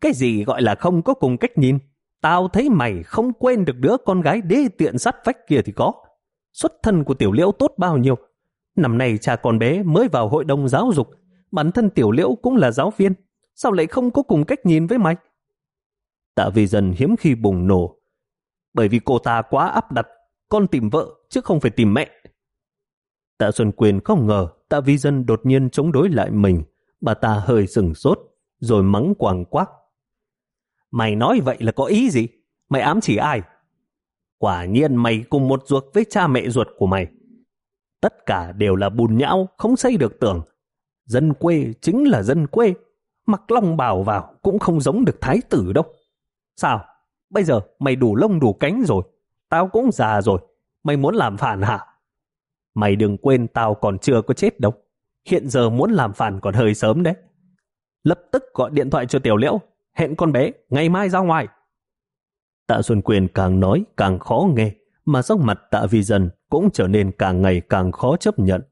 Cái gì gọi là không có cùng cách nhìn? Tao thấy mày không quên được đứa con gái đê tiện sắt vách kia thì có. Xuất thân của Tiểu Liễu tốt bao nhiêu. Năm nay cha con bé mới vào hội đồng giáo dục bản thân tiểu liễu cũng là giáo viên, sao lại không có cùng cách nhìn với mày? Tạ vi dần hiếm khi bùng nổ, bởi vì cô ta quá áp đặt, con tìm vợ chứ không phải tìm mẹ. Tạ Xuân Quyền không ngờ Tạ Vi Dân đột nhiên chống đối lại mình, bà ta hơi sừng sốt, rồi mắng quàng quác. Mày nói vậy là có ý gì? Mày ám chỉ ai? Quả nhiên mày cùng một ruột với cha mẹ ruột của mày. Tất cả đều là bùn nhão, không xây được tưởng. Dân quê chính là dân quê. Mặc long bào vào cũng không giống được thái tử đâu. Sao? Bây giờ mày đủ lông đủ cánh rồi. Tao cũng già rồi. Mày muốn làm phản hả? Mày đừng quên tao còn chưa có chết đâu. Hiện giờ muốn làm phản còn hơi sớm đấy. Lập tức gọi điện thoại cho Tiểu Liễu. Hẹn con bé ngày mai ra ngoài. Tạ Xuân Quyền càng nói càng khó nghe. Mà sắc mặt tạ vi dân cũng trở nên càng ngày càng khó chấp nhận.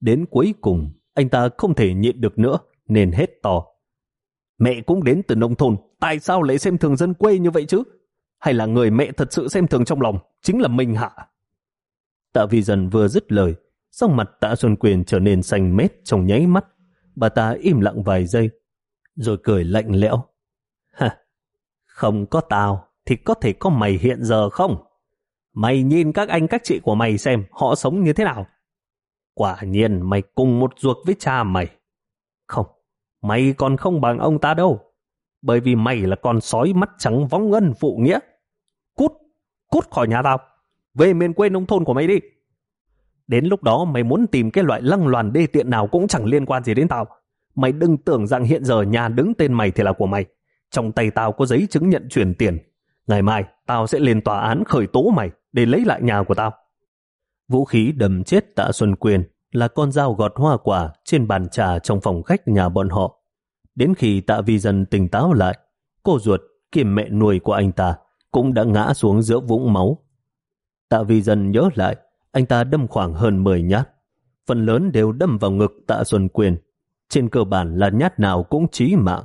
Đến cuối cùng anh ta không thể nhịn được nữa, nên hết to. Mẹ cũng đến từ nông thôn, tại sao lại xem thường dân quê như vậy chứ? Hay là người mẹ thật sự xem thường trong lòng, chính là mình hả? Tạ Vi Dân vừa dứt lời, sắc mặt Tạ Xuân Quyền trở nên xanh mét trong nháy mắt. Bà ta im lặng vài giây, rồi cười lạnh lẽo. Ha, không có tao thì có thể có mày hiện giờ không? Mày nhìn các anh các chị của mày xem họ sống như thế nào. Quả nhiên mày cùng một ruột với cha mày. Không, mày còn không bằng ông ta đâu. Bởi vì mày là con sói mắt trắng vong ân phụ nghĩa. Cút, khỏi nhà tao. Về miền quê nông thôn của mày đi. Đến lúc đó mày muốn tìm cái loại lăng loàn đê tiện nào cũng chẳng liên quan gì đến tao. Mày đừng tưởng rằng hiện giờ nhà đứng tên mày thì là của mày. Trong tay tao có giấy chứng nhận chuyển tiền. Ngày mai tao sẽ lên tòa án khởi tố mày để lấy lại nhà của tao. Vũ khí đầm chết tạ Xuân Quyền là con dao gọt hoa quả trên bàn trà trong phòng khách nhà bọn họ. Đến khi tạ vi dân tỉnh táo lại, cô ruột kiềm mẹ nuôi của anh ta cũng đã ngã xuống giữa vũng máu. Tạ vi dân nhớ lại, anh ta đâm khoảng hơn 10 nhát. Phần lớn đều đâm vào ngực tạ Xuân Quyền. Trên cơ bản là nhát nào cũng chí mạng.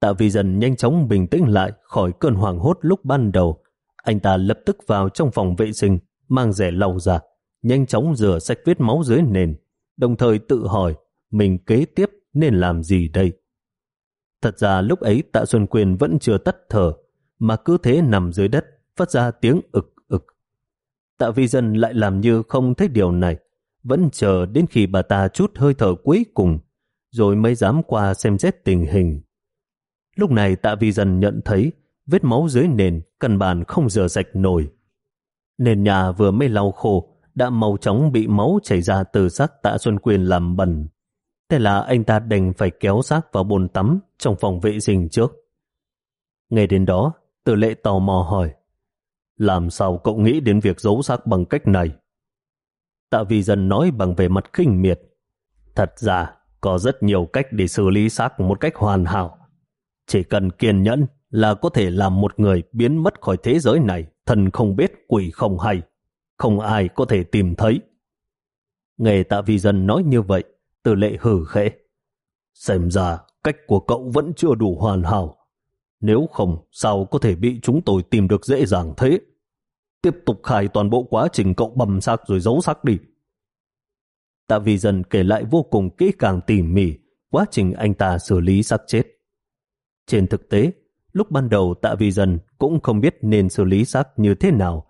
Tạ vi dân nhanh chóng bình tĩnh lại khỏi cơn hoảng hốt lúc ban đầu. Anh ta lập tức vào trong phòng vệ sinh, mang rẻ lau ra, nhanh chóng rửa sạch vết máu dưới nền, đồng thời tự hỏi mình kế tiếp nên làm gì đây. Thật ra lúc ấy Tạ Xuân Quyền vẫn chưa tắt thở, mà cứ thế nằm dưới đất, phát ra tiếng ực ực. Tạ Vi Dân lại làm như không thấy điều này, vẫn chờ đến khi bà ta chút hơi thở cuối cùng, rồi mới dám qua xem xét tình hình. Lúc này Tạ Vi Dân nhận thấy vết máu dưới nền căn bản không rửa sạch nổi. Nền nhà vừa mới lau khô, đã màu chóng bị máu chảy ra từ xác Tạ Xuân Quyền làm bẩn. Thế là anh ta đành phải kéo xác vào bồn tắm trong phòng vệ sinh trước. Ngay đến đó, tử lệ tò mò hỏi, làm sao cậu nghĩ đến việc giấu xác bằng cách này? Tạ Vi Dân nói bằng vẻ mặt khinh miệt. Thật ra, có rất nhiều cách để xử lý xác một cách hoàn hảo. Chỉ cần kiên nhẫn là có thể làm một người biến mất khỏi thế giới này, thần không biết, quỷ không hay. Không ai có thể tìm thấy. Nghe tạ vi dân nói như vậy, từ lệ hử khẽ. Xem ra cách của cậu vẫn chưa đủ hoàn hảo. Nếu không, sao có thể bị chúng tôi tìm được dễ dàng thế? Tiếp tục khai toàn bộ quá trình cậu bầm xác rồi giấu xác đi. Tạ vi dân kể lại vô cùng kỹ càng tỉ mỉ quá trình anh ta xử lý xác chết. Trên thực tế, lúc ban đầu tạ vi dân cũng không biết nên xử lý xác như thế nào,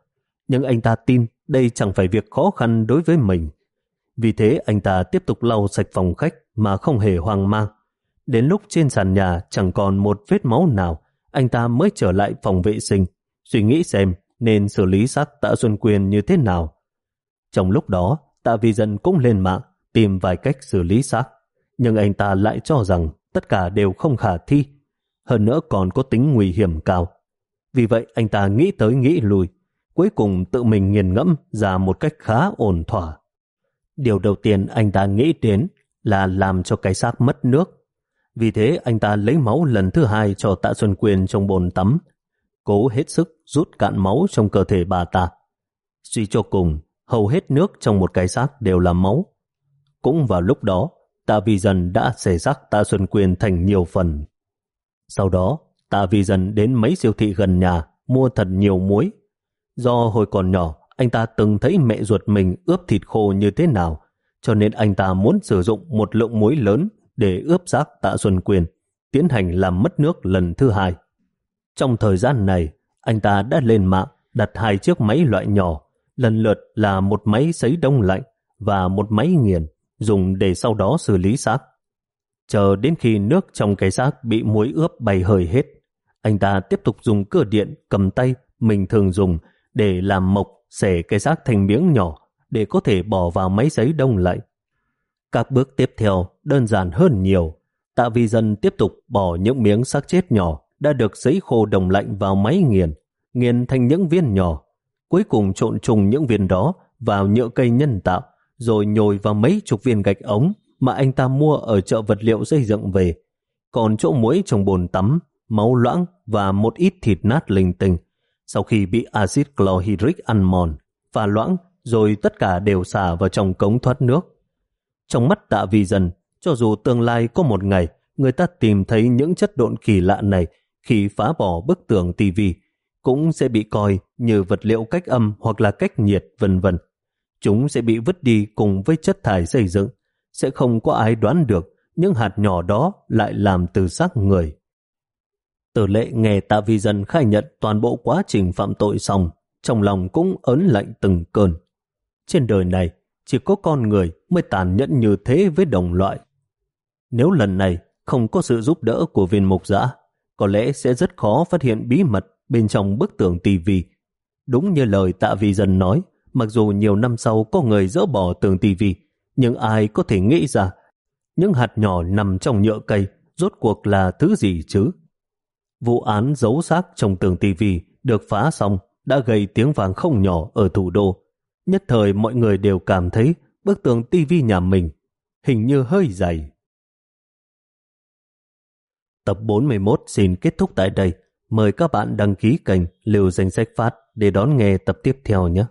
nhưng anh ta tin đây chẳng phải việc khó khăn đối với mình. Vì thế anh ta tiếp tục lau sạch phòng khách mà không hề hoang mang. Đến lúc trên sàn nhà chẳng còn một vết máu nào, anh ta mới trở lại phòng vệ sinh, suy nghĩ xem nên xử lý xác tạ Xuân Quyền như thế nào. Trong lúc đó, tạ vi dân cũng lên mạng tìm vài cách xử lý xác, nhưng anh ta lại cho rằng tất cả đều không khả thi, hơn nữa còn có tính nguy hiểm cao. Vì vậy anh ta nghĩ tới nghĩ lui, cuối cùng tự mình nghiền ngẫm ra một cách khá ổn thỏa. Điều đầu tiên anh ta nghĩ đến là làm cho cái xác mất nước. Vì thế anh ta lấy máu lần thứ hai cho tạ Xuân Quyền trong bồn tắm, cố hết sức rút cạn máu trong cơ thể bà ta. Suy cho cùng, hầu hết nước trong một cái xác đều là máu. Cũng vào lúc đó, tạ vi Dân đã xẻ xác tạ Xuân Quyền thành nhiều phần. Sau đó, tạ vi Dân đến mấy siêu thị gần nhà mua thật nhiều muối. Do hồi còn nhỏ, anh ta từng thấy mẹ ruột mình ướp thịt khô như thế nào, cho nên anh ta muốn sử dụng một lượng muối lớn để ướp xác tạ Xuân Quyền, tiến hành làm mất nước lần thứ hai. Trong thời gian này, anh ta đã lên mạng đặt hai chiếc máy loại nhỏ, lần lượt là một máy sấy đông lạnh và một máy nghiền, dùng để sau đó xử lý xác. Chờ đến khi nước trong cái xác bị muối ướp bay hơi hết, anh ta tiếp tục dùng cửa điện cầm tay mình thường dùng để làm mộc xẻ cái xác thành miếng nhỏ để có thể bỏ vào máy sấy đông lạnh. Các bước tiếp theo đơn giản hơn nhiều. Tạ vi dân tiếp tục bỏ những miếng xác chết nhỏ đã được giấy khô đồng lạnh vào máy nghiền, nghiền thành những viên nhỏ. Cuối cùng trộn trùng những viên đó vào nhựa cây nhân tạo, rồi nhồi vào mấy chục viên gạch ống mà anh ta mua ở chợ vật liệu xây dựng về. Còn chỗ muối trong bồn tắm, máu loãng và một ít thịt nát linh tinh. Sau khi bị axit chlorhydric ăn mòn, pha loãng, rồi tất cả đều xả vào trong cống thoát nước. Trong mắt tạ vi dân, cho dù tương lai có một ngày người ta tìm thấy những chất độn kỳ lạ này khi phá bỏ bức tường tivi cũng sẽ bị coi như vật liệu cách âm hoặc là cách nhiệt vân vân. chúng sẽ bị vứt đi cùng với chất thải xây dựng. Sẽ không có ai đoán được những hạt nhỏ đó lại làm từ xác người. Tử lệ nghe tạ vi dân khai nhận toàn bộ quá trình phạm tội xong, trong lòng cũng ớn lạnh từng cơn. Trên đời này, chỉ có con người mới tàn nhẫn như thế với đồng loại. Nếu lần này không có sự giúp đỡ của viên mục giã, có lẽ sẽ rất khó phát hiện bí mật bên trong bức tường tivi. Đúng như lời tạ vi dân nói, mặc dù nhiều năm sau có người dỡ bỏ tường tivi, nhưng ai có thể nghĩ ra những hạt nhỏ nằm trong nhựa cây rốt cuộc là thứ gì chứ? Vụ án giấu xác trong tường tivi được phá xong đã gây tiếng vàng không nhỏ ở thủ đô. Nhất thời mọi người đều cảm thấy bức tường tivi nhà mình hình như hơi dày. Tập 41 xin kết thúc tại đây. Mời các bạn đăng ký kênh Liều Danh Sách Phát để đón nghe tập tiếp theo nhé.